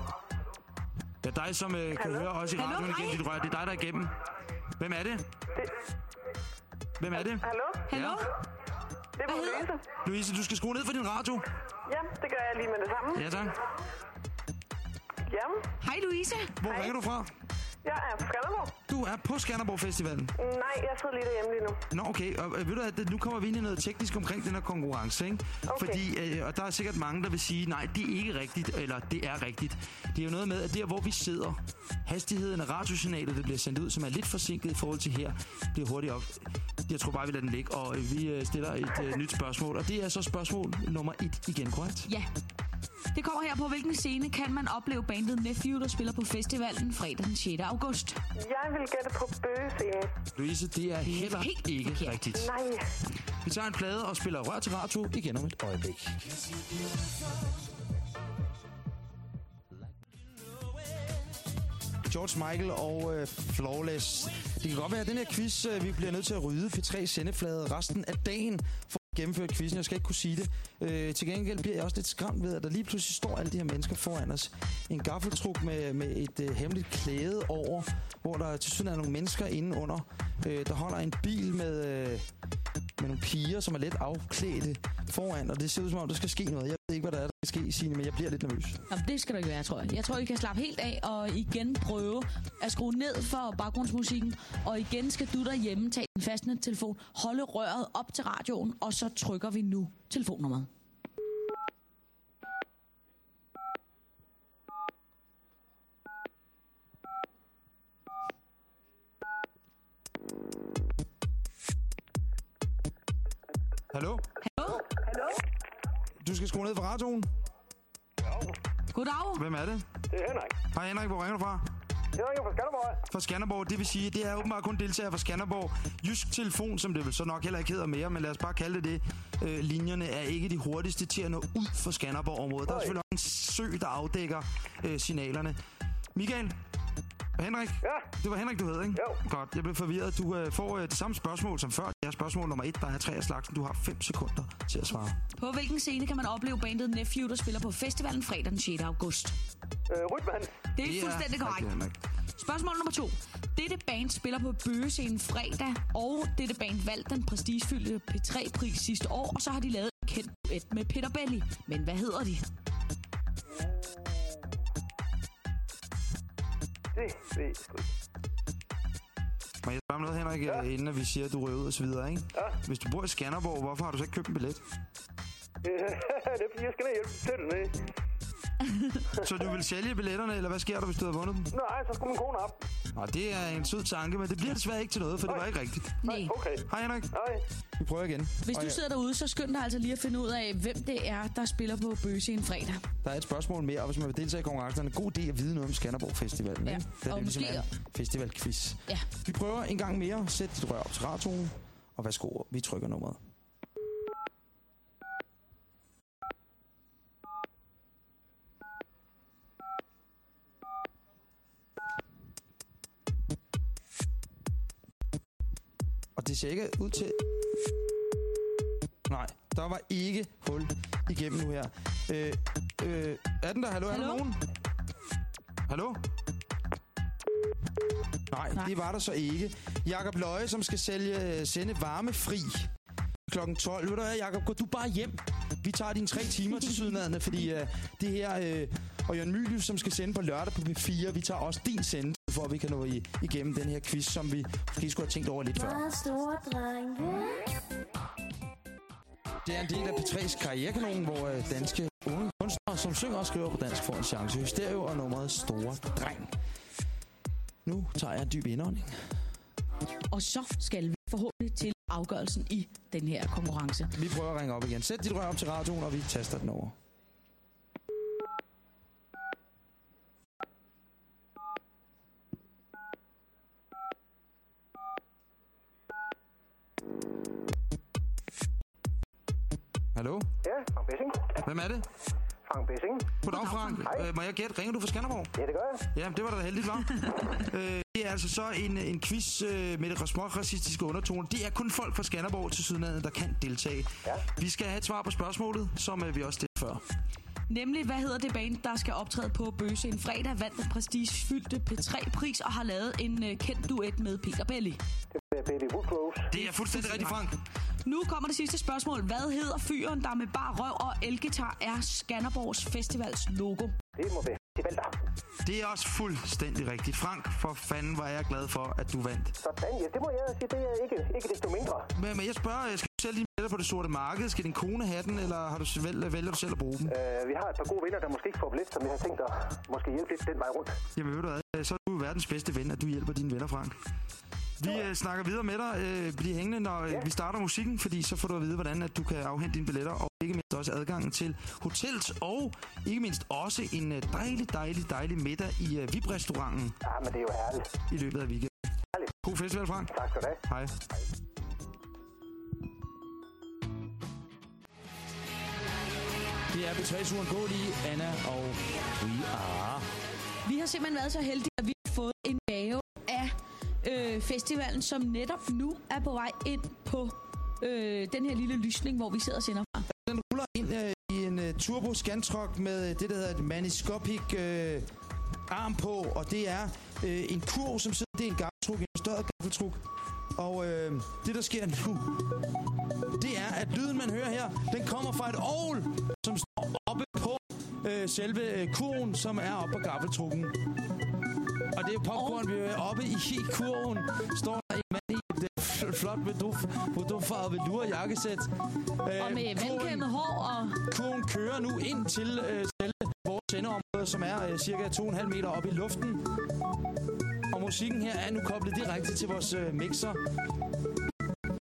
Det er dig, som øh, kan høre os i Hallo, radioen hej. igen. Dit rør. Det er dig, der er igennem. Hvem er det? Hvem er det? Hallo? Hallo? Det er Louise. Louise, du skal skrue ned for din radio. Ja, det gør jeg lige med det samme. Ja, tak. Ja, Hej Louise. Hvor ringer du fra? Jeg er på Skanderborg. Du er på Skanderborg Festivalen. Nej, jeg sidder lige derhjemme lige nu. Nå, okay. Og øh, ved du at nu kommer vi ind i noget teknisk omkring den her konkurrence, ikke? Okay. Fordi, øh, og der er sikkert mange, der vil sige, nej, det er ikke rigtigt, eller det er rigtigt. Det er jo noget med, at der, hvor vi sidder, hastigheden af radiosignalet, der bliver sendt ud, som er lidt forsinket i forhold til her, bliver hurtigt op. Jeg tror bare, vi lader den ligge, og øh, vi øh, stiller et øh, nyt spørgsmål. Og det er så spørgsmål nummer et igen, korrekt? Ja. Det kommer her på, hvilken scene kan man opleve bandet Nephew, der spiller på festivalen fredag den 6. august. Jeg vil gætte på bøgescenen. Louise, det er heller helt ikke forkert. rigtigt. Nej. Vi tager en plade og spiller rør til radio igen om et øjeblik. George Michael og øh, Flawless. Det kan godt være, at den her quiz, øh, vi bliver nødt til at rydde P3 sendeflade resten af dagen for gennemføre quizzen. Jeg skal ikke kunne sige det. Øh, til gengæld bliver jeg også lidt skræmt ved, at der lige pludselig står alle de her mennesker foran os. En gaffeltruk med, med et øh, hemmeligt klæde over, hvor der til synes er nogle mennesker inde under. Øh, der holder en bil med, øh, med nogle piger, som er lidt afklædte foran, og det ser ud som om, der skal ske noget. Jeg ved ikke, hvad der er, der skal ske, Signe, men jeg bliver lidt nervøs. Jamen, det skal du ikke være, tror jeg. Jeg tror, I kan slappe helt af og igen prøve at skrue ned for baggrundsmusikken. Og igen skal du derhjemme tage din fastnettelefon, holde røret op til radioen, og så trykker vi nu telefonnummeret. Hallo? Hallo? Hallo? Du skal skrue ned for radioen. Goddag. Hvem er det? Det er Henrik. Hej Henrik, hvor ringer du fra? Jeg ringer fra Skanderborg. Fra Skanderborg, det vil sige, det er åbenbart kun deltagere fra Skanderborg. Jysk Telefon, som det vel så nok heller ikke hedder mere, men lad os bare kalde det det. Øh, linjerne er ikke de hurtigste til at nå ud for Skanderborg-området. Der er selvfølgelig en sø, der afdækker øh, signalerne. Michael? Henrik? Ja. Det var Henrik, du hed, ikke? Jo. Godt, jeg blev forvirret. Du øh, får øh, det samme spørgsmål som før. Det er spørgsmål nummer et, der er tre af slagsen. Du har 5 sekunder til at svare. På hvilken scene kan man opleve bandet Nephew, der spiller på festivalen fredag den 6. august? Øh, Rytman. Det er fuldstændig korrekt. Henrik. Spørgsmål nummer to. Dette band spiller på bøgescenen fredag, og dette band vandt den prestigefyldte P3-pris sidste år, og så har de lavet et kendt duet med Peter Belli. Men hvad hedder de? Må jeg spørge om noget, Henrik, ja. inden at vi siger, at du røver ud og så videre, ikke? Ja. Hvis du bor i Skanderborg, hvorfor har du så ikke købt en billet? det er fordi, jeg skal ned hjælpe til ned. Så du vil sælge billetterne, eller hvad sker der, hvis du havde vundet dem? Nej, så skulle min kone op. Nå, det er en sød tanke, men det bliver desværre ikke til noget, for det var ikke rigtigt. Nej. Okay. Hej Henrik. Hej. Vi prøver igen. Hvis Og du sidder derude, så skynd dig altså lige at finde ud af, hvem det er, der spiller på bøgescenen fredag. Der er et spørgsmål mere, og hvis man vil deltage i konkurrencen, er det en god idé at vide noget om Skanderborg Festivalen. Ja, ikke? Da og det ligesom måske- er en festivalquiz. Ja. Vi prøver en gang mere. Sæt dit rør op til radioen, og værsgo, vi trykker nummeret. Og det ser ikke ud til... Nej, der var ikke hul igennem nu her. Øh, øh, er den der? Hallo, er der Hallo? nogen? Hallo? Nej, Nej, det var der så ikke. Jakob Løje, som skal sælge sende varmefri klokken 12. Ved du hvad, Jakob, gå du bare hjem. Vi tager dine tre timer til sydlandene, fordi uh, det her uh, og Jørgen Mylius, som skal sende på lørdag på P4. Vi tager også din sendetid, for at vi kan nå i, igennem den her quiz, som vi måske skulle have tænkt over lidt før. store drenge. Det er en del af P3's karrierekanonen, hvor øh, danske unge kunstnere, som synger og skriver på dansk, får en chance. Hysterio og nummeret Store Dreng. Nu tager jeg en dyb indånding. Og så skal vi forhåbentlig til afgørelsen i den her konkurrence. Vi prøver at ringe op igen. Sæt dit rør op til radioen, og vi taster den over. Hallo? Ja, Frank Bessing. Hvem er det? Frank Bessing. Goddag, Frank. Øh, må jeg gætte? Ringer du fra Skanderborg? Ja, det gør jeg. Ja, det var da heldigt, var. øh, det er altså så en, en quiz øh, med det små racistiske undertoner. Det er kun folk fra Skanderborg til Sydlandet, der kan deltage. Ja. Vi skal have et svar på spørgsmålet, som øh, vi også stillede før. Nemlig, hvad hedder det band, der skal optræde på Bøse en fredag, vandt den prestigefyldte P3-pris og har lavet en øh, kendt duet med Peter Belli. Det er Baby Woodrose. Det er fuldstændig rigtigt, Frank. Nu kommer det sidste spørgsmål. Hvad hedder fyren, der med bar røv og elgitar er Skanderborgs Festivals logo? Det må være Tivalder. Det er også fuldstændig rigtigt. Frank, for fanden var jeg glad for, at du vandt. Sådan, ja, det må jeg sige, det er ikke, ikke desto mindre. Men, men jeg spørger, jeg skal du sælge dine på det sorte marked? Skal din kone have den, eller har du vel, vælger du selv at bruge dem? Uh, vi har et par gode venner, der måske ikke får billet, som jeg har tænkt at måske hjælpe lidt den vej rundt. Jamen ved du hvad, så er du verdens bedste ven, at du hjælper dine venner, Frank. Vi øh, snakker videre med dig. Øh, bliv hængende, når øh, vi starter musikken, fordi så får du at vide, hvordan at du kan afhente dine billetter, og ikke mindst også adgangen til hotels, og ikke mindst også en øh, dejlig, dejlig, dejlig middag i øh, VIP-restauranten Ja, men det er jo herligt. i løbet af weekenden. Herligt. God festival, Frank. Tak skal du have. Hej. Det er B3's uundgåelige Anna og We Are. Vi har simpelthen været så heldige, at vi har fået en gave øh, festivalen, som netop nu er på vej ind på øh, den her lille lysning, hvor vi sidder og sender fra. Den ruller ind øh, i en øh, turbo scantruck med øh, det, der hedder et maniscopic øh, arm på, og det er øh, en kurv, som sidder, det er en gaffeltruk, en større gaffeltruk. Og øh, det, der sker nu, det er, at lyden, man hører her, den kommer fra et ovl, som står oppe på øh, selve øh, kurven, som er oppe på gaffeltrukken. Og det er popcorn, vi er oppe i kurven. Står der en mand i et fl- flot bordeauxfarvet velour jakkesæt. Øh, Og med velkæmmet hår og... Kurven kører nu ind til øh, selve vores sendeområde, som er øh, cirka 2,5 meter oppe i luften. Og musikken her er nu koblet direkte til vores øh, mixer.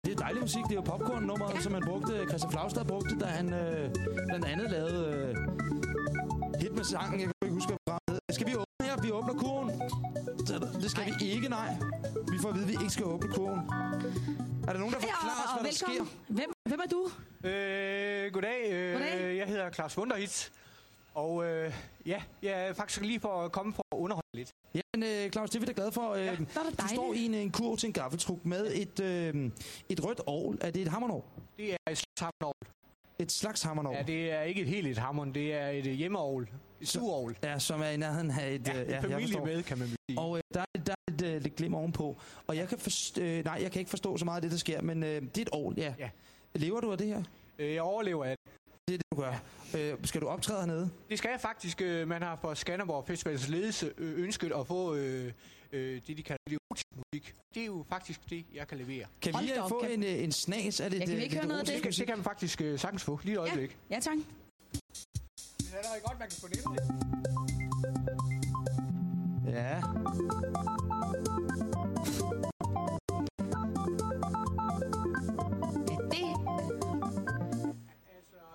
Det er dejlig musik. Det er jo popcorn-nummeret, ja. som han brugte, Christian Flagstad brugte, da han øh, blandt andet lavede øh, hit med sangen. Jeg kan ikke huske, hvad programmet. Skal vi åbne her? Vi åbner kurven. Det skal vi ikke, nej. Vi får at vide, at vi ikke skal åbne kurven. Er der nogen, der Ja, forklarer os, hvad der sker? velkommen. Hvem, hvem er du? Øh, goddag. Øh, Goddag. Jeg hedder Claus Wunderhitz. Og øh, ja, jeg er faktisk lige for at komme for at underholde lidt. Ja, men øh, Claus, det er vi da glade for. Øh, er det du står i en, en kurv til en gaffeltruk med et, øh, et rødt ovl. Er det et hammernov? Det er et slags hammerovl. Et slags hammernov? Ja, det er ikke et helt et hammeren. Det er et hjemmeovl. Et surovl. Ja, som er i nærheden af et... Ja, øh, et jeg familie med, kan man sige. Og øh, der, er, der er lidt, øh, lidt glim ovenpå. Og jeg kan, øh, nej, jeg kan ikke forstå så meget af det, der sker, men øh, det er et ovl, ja. Ja. Lever du af det her? Øh, Jeg overlever af det. Det er det, du gør. Øh, skal du optræde hernede? Det skal jeg faktisk. øh, Man har fra Skanderborg Festivals ledelse øh, ønsket at få øh, øh, det, de kalder erotisk musik. Det er jo faktisk det, jeg kan levere. Kan Hold vi øh, op, få kan- en, en snas af lidt, Ja, kan vi ikke høre noget af det? Det kan, det kan man faktisk øh, sagtens få. Lige et øjeblik. Ja, tak. Det er allerede godt, man kan få det. Ja. Ja, det...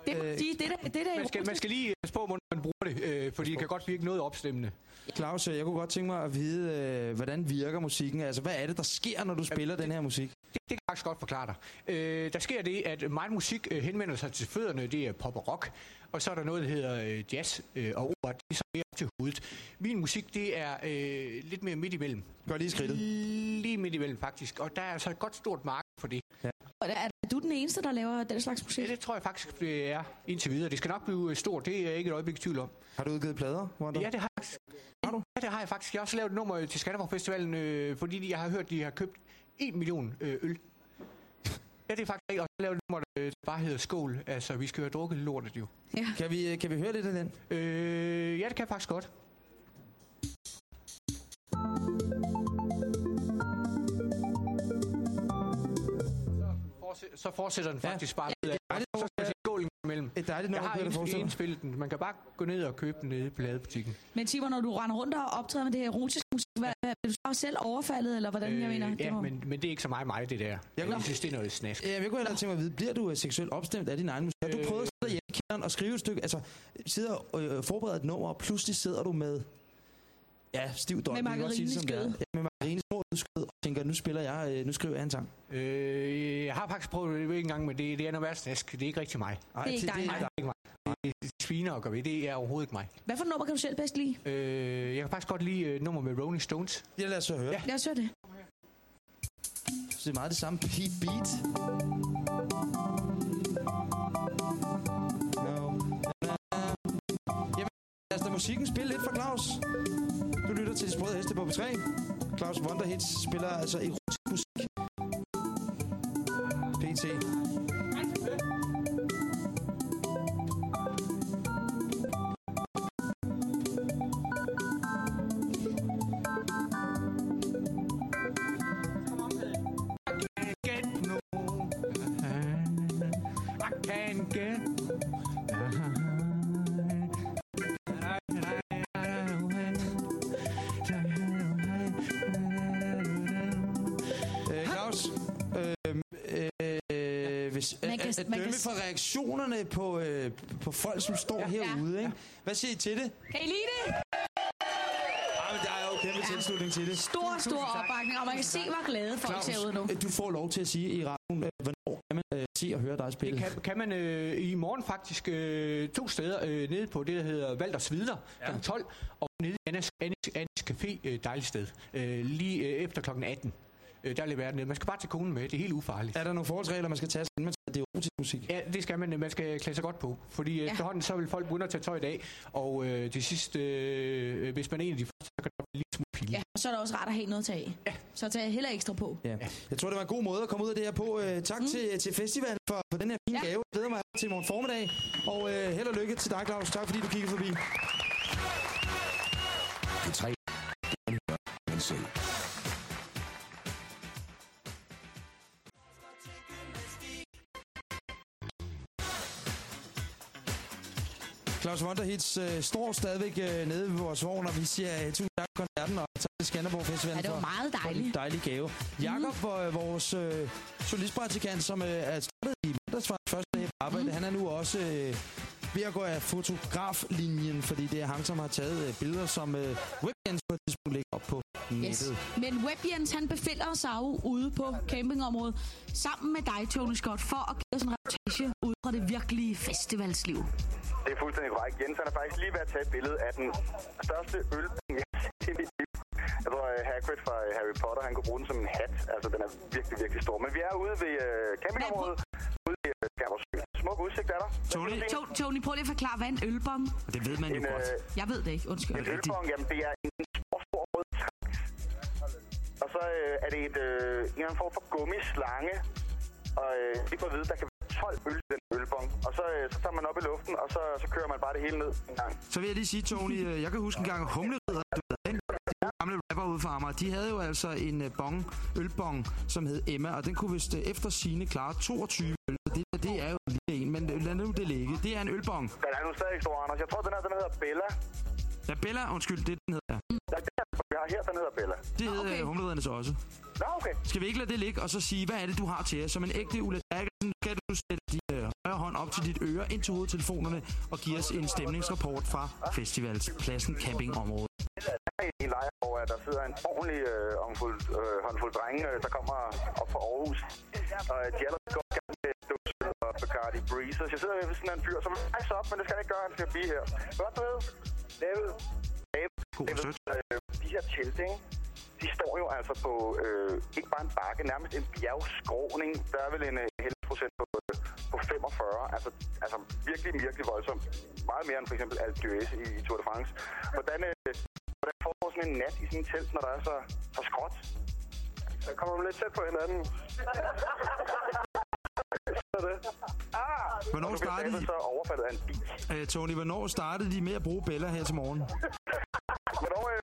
Det må Øh, det der, det Man skal, man skal lige passe på, hvordan man bruger det, øh, fordi det kan godt virke noget opstemmende. Claus, øh, jeg kunne godt tænke mig at vide, øh, hvordan virker musikken? Altså, hvad er det, der sker, når du spiller den her musik? Det, det kan jeg faktisk godt forklare dig. Øh, der sker det, at meget musik øh, henvender sig til fødderne, det er pop og rock, og så er der noget, der hedder øh, jazz øh, og opera, det er så mere til hovedet. Min musik, det er øh, lidt mere midt imellem. Gør lige skridtet. Lige midt imellem, faktisk. Og der er altså et godt stort marked for det. Og er, er du den eneste, der laver den slags musik? Ja, det tror jeg faktisk, det er indtil videre. Det skal nok blive øh, stort, det er jeg ikke et øjeblik i tvivl om. Har du udgivet plader? Wanda? Ja, det har jeg. Har du? Ja, det har jeg faktisk. Jeg har også lavet et nummer til Skanderborg Festivalen, øh, fordi jeg har hørt, de har købt 1 million øh, øl. Ja, det er faktisk. Og så laver det nummer, der bare hedder Skål. Altså, vi skal jo have drukket lortet jo. Ja. Kan vi, øh, kan vi høre lidt af den? Øh, ja, det kan jeg faktisk godt. Så fortsætter den faktisk ja. bare Ja, videre. det er dejligt Så skal vi se skål imellem. Et dejligt Jeg nummer, har Peter, ind- forestiller. indspillet den. Man kan bare gå ned og købe den nede i pladebutikken. Men Timon, når du render rundt og optræder med det her erotiske musik, hvad, hvad, er du så selv overfaldet, eller hvordan jeg mener? Det Øh, ja, må- men, men det er ikke så meget mig, det der. Jeg, kunne- jeg synes, det er noget snask. Ja, jeg kunne hellere tænke mig at vide, bliver du øh, seksuelt opstemt af din egen musik? Har du prøvet at sidde hjemme i kælderen og skrive et stykke, altså sidde og øh, forberede et nummer, og pludselig sidder du med, ja, stiv døgn, Med margarine i skødet. Ja, med margarine skødet, og tænker, nu spiller jeg, øh, nu skriver jeg en sang. Øh, jeg har faktisk prøvet det en gang, men det, det er noget værd snask. Det er ikke rigtig mig. Ej, Det er ikke dig, Nej, nej. det er ikke mig. Det er sviner og gør ved. Det er overhovedet ikke mig. Hvad for nummer kan du selv bedst lide? Øh, jeg kan faktisk godt lide øh, nummer med Rolling Stones. Ja, lad os så høre. Ja. Lad os høre det. Så det er meget det samme beat. beat. No. Jamen, lad os da musikken spille lidt for Claus. Du lytter til De Sprøde Heste på B3. Claus Wonderhits spiller altså erotisk musik. PT. Reaktionerne på, øh, på folk, som står ja, herude, ikke? hvad siger I til det? Kan I lide det? Ah, men der er jo kæmpe tilslutning til det. Stor, stor opbakning, og man kan se, hvor glade folk ser ud nu. øh, du får lov til at sige i radioen, øh, hvornår kan man øh, se og høre dig spille. Kan, kan man øh, i morgen faktisk øh, to steder øh, nede på det, der hedder Valders Vidler ja. kl. 12, og nede i Annas, Annis, Annis Café, øh, dejligt sted, øh, lige øh, efter kl. 18. Øh, der leverer den ned. Man skal bare tage konen med, det er helt ufarligt. Er der nogle forholdsregler, man skal tage, inden man tager det musik? Ja, det skal man. Man skal klæde sig godt på. Fordi ja. efterhånden så vil folk begynde at tage tøj i dag. Og øh, til sidst, øh, hvis man er en af de første, så kan det blive lidt smule pinligt. Ja, og så er det også rart at have noget at tage af. Ja. Så tag heller ekstra på. Ja. Jeg tror, det var en god måde at komme ud af det her på. Øh, tak mm. til, til festivalen for, for den her fine ja. gave. Jeg glæder mig til i morgen formiddag. Og øh, held og lykke til dig, Claus. Tak fordi du kiggede forbi. P3. Det kan man selv. Claus Wonderhits øh, står stadigvæk øh, nede ved vores vogn, og vi siger øh, tusind tak for koncerten, og tak til Skanderborg Festival Ja, det var meget for en dejligt. dejlig gave. Jakob, mm. vores øh, solistpraktikant, som øh, er startet i mandags fra første dag på arbejde, mm. han er nu også øh, ved at gå af fotograflinjen, fordi det er ham, som har taget øh, billeder, som øh, webcams på et tidspunkt ligger op på nettet. Yes. Men Webjens, han befinder sig jo ude på campingområdet sammen med dig, Tony Scott, for at give os en reportage ud fra det virkelige festivalsliv. Det er fuldstændig korrekt. Jens han er faktisk lige ved at tage et billede af den største øl, jeg har set i mit liv. Jeg tror, uh, Hagrid fra uh, Harry Potter, han kunne bruge den som en hat. Altså, den er virkelig, virkelig stor. Men vi er ude ved uh, campingområdet. Ude ved Skammersø. Smuk udsigt er der. Tony? To- Tony, prøv lige at forklare, hvad er en ølbong? Det ved man jo En, godt. øh, Jeg ved det ikke, undskyld. En ølbong, jamen det er en stor, stor rød trakt. Og så øh, er det et, øh, en form for gummislange. Og øh, lige for at vide, der kan være 12 øl i den ølbong. Og så, øh, så tager man op i luften, og så, så kører man bare det hele ned en gang. Så vil jeg lige sige, Tony, øh, jeg kan huske en gang Humleridder, du ved, gamle rapper ude fra Amager, de havde jo altså en øh, bong, ølbong, som hed Emma, og den kunne vist efter sine klare 22 øl. Det, det er jo en lille en, men lad nu det ligge. Det er en ølbong. Den er nu stadig stor, Anders. Jeg tror, den her den hedder Bella. Ja, Bella, undskyld, det er den hedder. Ja, det er, vi har her, den hedder Bella. Det hedder okay. Humleriddernes også. Nå, okay. Skal vi ikke lade det ligge, og så sige, hvad er det, du har til os? Som en ægte Ulla Terkelsen, skal du sætte din øh, højre hånd op til dit øre ind til hovedtelefonerne og give os en stemningsrapport fra festivalspladsen campingområdet. i en lejr, hvor der sidder en ordentlig øh, håndfuld, øh, håndfuld drenge, øh, der kommer op fra Aarhus. Og øh, de er allerede godt i gang med Dosel og Bacardi Breezers. Jeg sidder ved sådan en fyr, som vil rejse op, men det skal han ikke gøre, han skal blive her. Godt, du ved. David. God David, øh, de her telte, ikke? de står jo altså på øh, ikke bare en bakke, nærmest en bjergskråning. Der er vel en øh, heldighedsprocent på, øh, på 45. Altså, altså virkelig, virkelig voldsomt. Meget mere end for eksempel Alpe d'Huez i, i Tour de France. Hvordan, øh, hvordan foregår sådan en nat i sådan en telt, når der er så, så skråt? Der kommer man lidt tæt på hinanden. det. Ah! Hvornår startede I? så overfaldet en bil. Øh, Tony, hvornår startede de med at bruge Bella her til morgen? Hvornår, øh,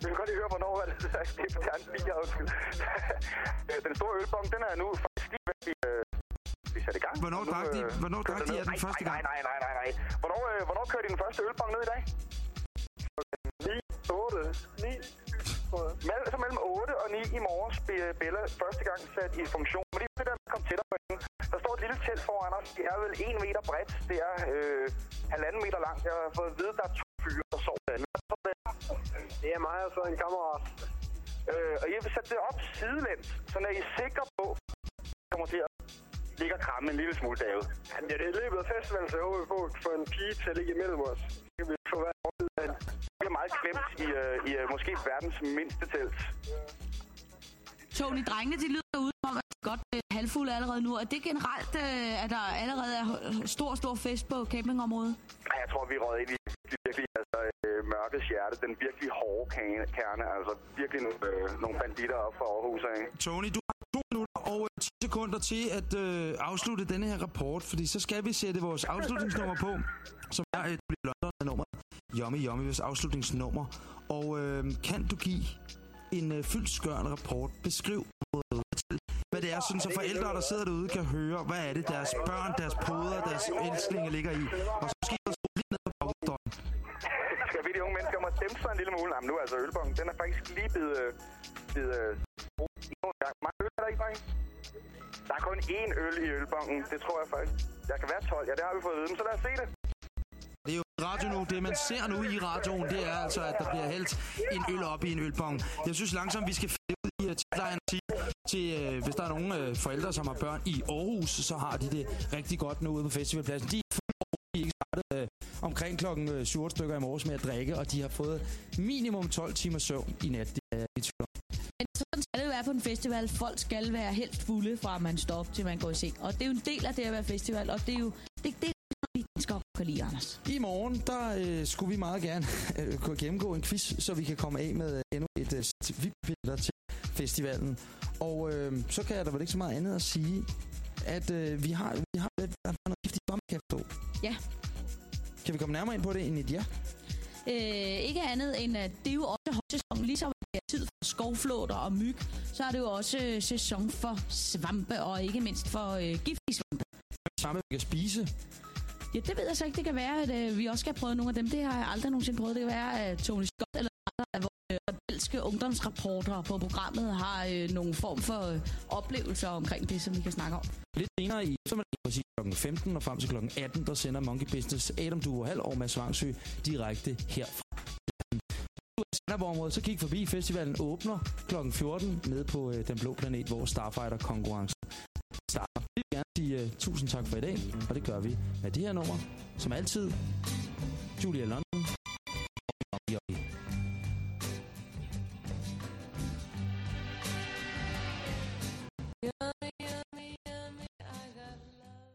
vi kan godt lige høre, hvornår det, det er en bil, undskyld. Øh, den store ølbong, den er nu faktisk lige ved øh, blive sat i gang. Hvornår drak de- øh, hvornår drak de den Nej, første nej, gang? Nej, nej, nej, nej. Hvornår, øh, hvornår kørte de den første ølbong ned i dag? 9, 8, 9. Mell, så mellem 8 og 9 i morges blev Bella første gang sat i funktion. Men lige det der kom tættere på hende. Der står et lille telt foran os. Det er vel 1 meter bredt. Det er øh, halvanden meter langt. Jeg har fået at vide, at der er to fyre, der sover derinde. Der? Det er mig og så en kammerat. Øh, og jeg vil sætte det op sidelæns, så når I er sikre på, at I kommer til at ligge og kramme en lille smule, David. Jamen, det er i løbet af festivalen, så jeg håber, vi får få en pige til at ligge imellem os. Så kan vi få hver Det er meget klemt i, øh, i øh, måske verdens mindste telt. Tony, drengene, de lyder ud som om, at de er godt øh, halvfulde allerede nu. Er det generelt, øh, at der allerede er stor, stor fest på campingområdet? Ej, jeg tror, vi er røget ind i virkelig altså, øh, mørkets hjerte. Den virkelig hårde kerne. Altså virkelig nogle, øh, nogle banditter op fra Aarhus af. Tony, du har to minutter og 10 sekunder til at øh, afslutte denne her rapport, fordi så skal vi sætte vores afslutningsnummer på, som er et London nummer. Yummy Yummy, vores afslutningsnummer. Og øh, kan du give en øh, fyldskørende rapport? Beskriv hvad det er, sådan, så forældre, der sidder derude, kan høre, hvad er det, deres børn, deres poder, deres elsklinge ligger i. Og så måske at dæmpe sig en lille smule? Jamen nu altså ølbongen, den er faktisk lige blevet... Øh, blevet øh, nogle gange. Mange øl er der ikke, drenge? Der er kun én øl i ølbongen. Det tror jeg faktisk. Jeg kan være 12. Ja, det har vi fået at vide. Men så lad os se det. Det er jo radio nu. Det, man ser nu i radioen, det er altså, at der bliver hældt en øl op i en ølbong. Jeg synes langsomt, vi skal finde ud i at titlejren sige til, øh, hvis der er nogle øh, forældre, som har børn i Aarhus, så har de det rigtig godt nu ude på festivalpladsen. De fulde år, de ikke startet uh, omkring klokken uh, 7 stykker i morges med at drikke, og de har fået minimum 12 timer søvn i nat. Det er i tvivl. Men sådan skal det jo være på en festival. Folk skal være helt fulde, fra man står op til man går i seng. Og det er jo en del af det at være festival, og det er jo det, det vi danskere kan lide, Anders. I morgen, der øh, skulle vi meget gerne øh, kunne gennemgå en quiz, så vi kan komme af med øh, endnu et øh, VIP-billetter til festivalen. Og øh, så kan jeg da vel ikke så meget andet at sige, at øh, vi har, vi har, vi har noget giftigt bombe, kan jeg forstå. Ja. Kan vi komme nærmere ind på det end et ja? Øh, ikke andet end, at det er jo også højsæson. Ligesom det er tid for skovflåter og myg, så er det jo også øh, sæson for svampe, og ikke mindst for øh, giftige svampe. Samme vi kan spise. Ja, det ved jeg så ikke. Det kan være, at øh, vi også skal prøve nogle af dem. Det har jeg aldrig nogensinde prøvet. Det kan være, at Tony Scott eller andre af falske ungdomsrapporter på programmet har øh, nogle form for øh, oplevelser omkring det, som vi kan snakke om. Lidt senere i eftermiddag, præcis kl. 15 og frem til kl. 18, der sender Monkey Business Adam Duo Hall og Mads Vangsø direkte herfra. Skanderborg-området, så kig forbi. Festivalen åbner kl. 14 nede på øh, Den Blå Planet, hvor Starfighter-konkurrencen starter. Vi vil gerne sige uh, tusind tak for i dag, og det gør vi med det her nummer. Som altid, Julia London.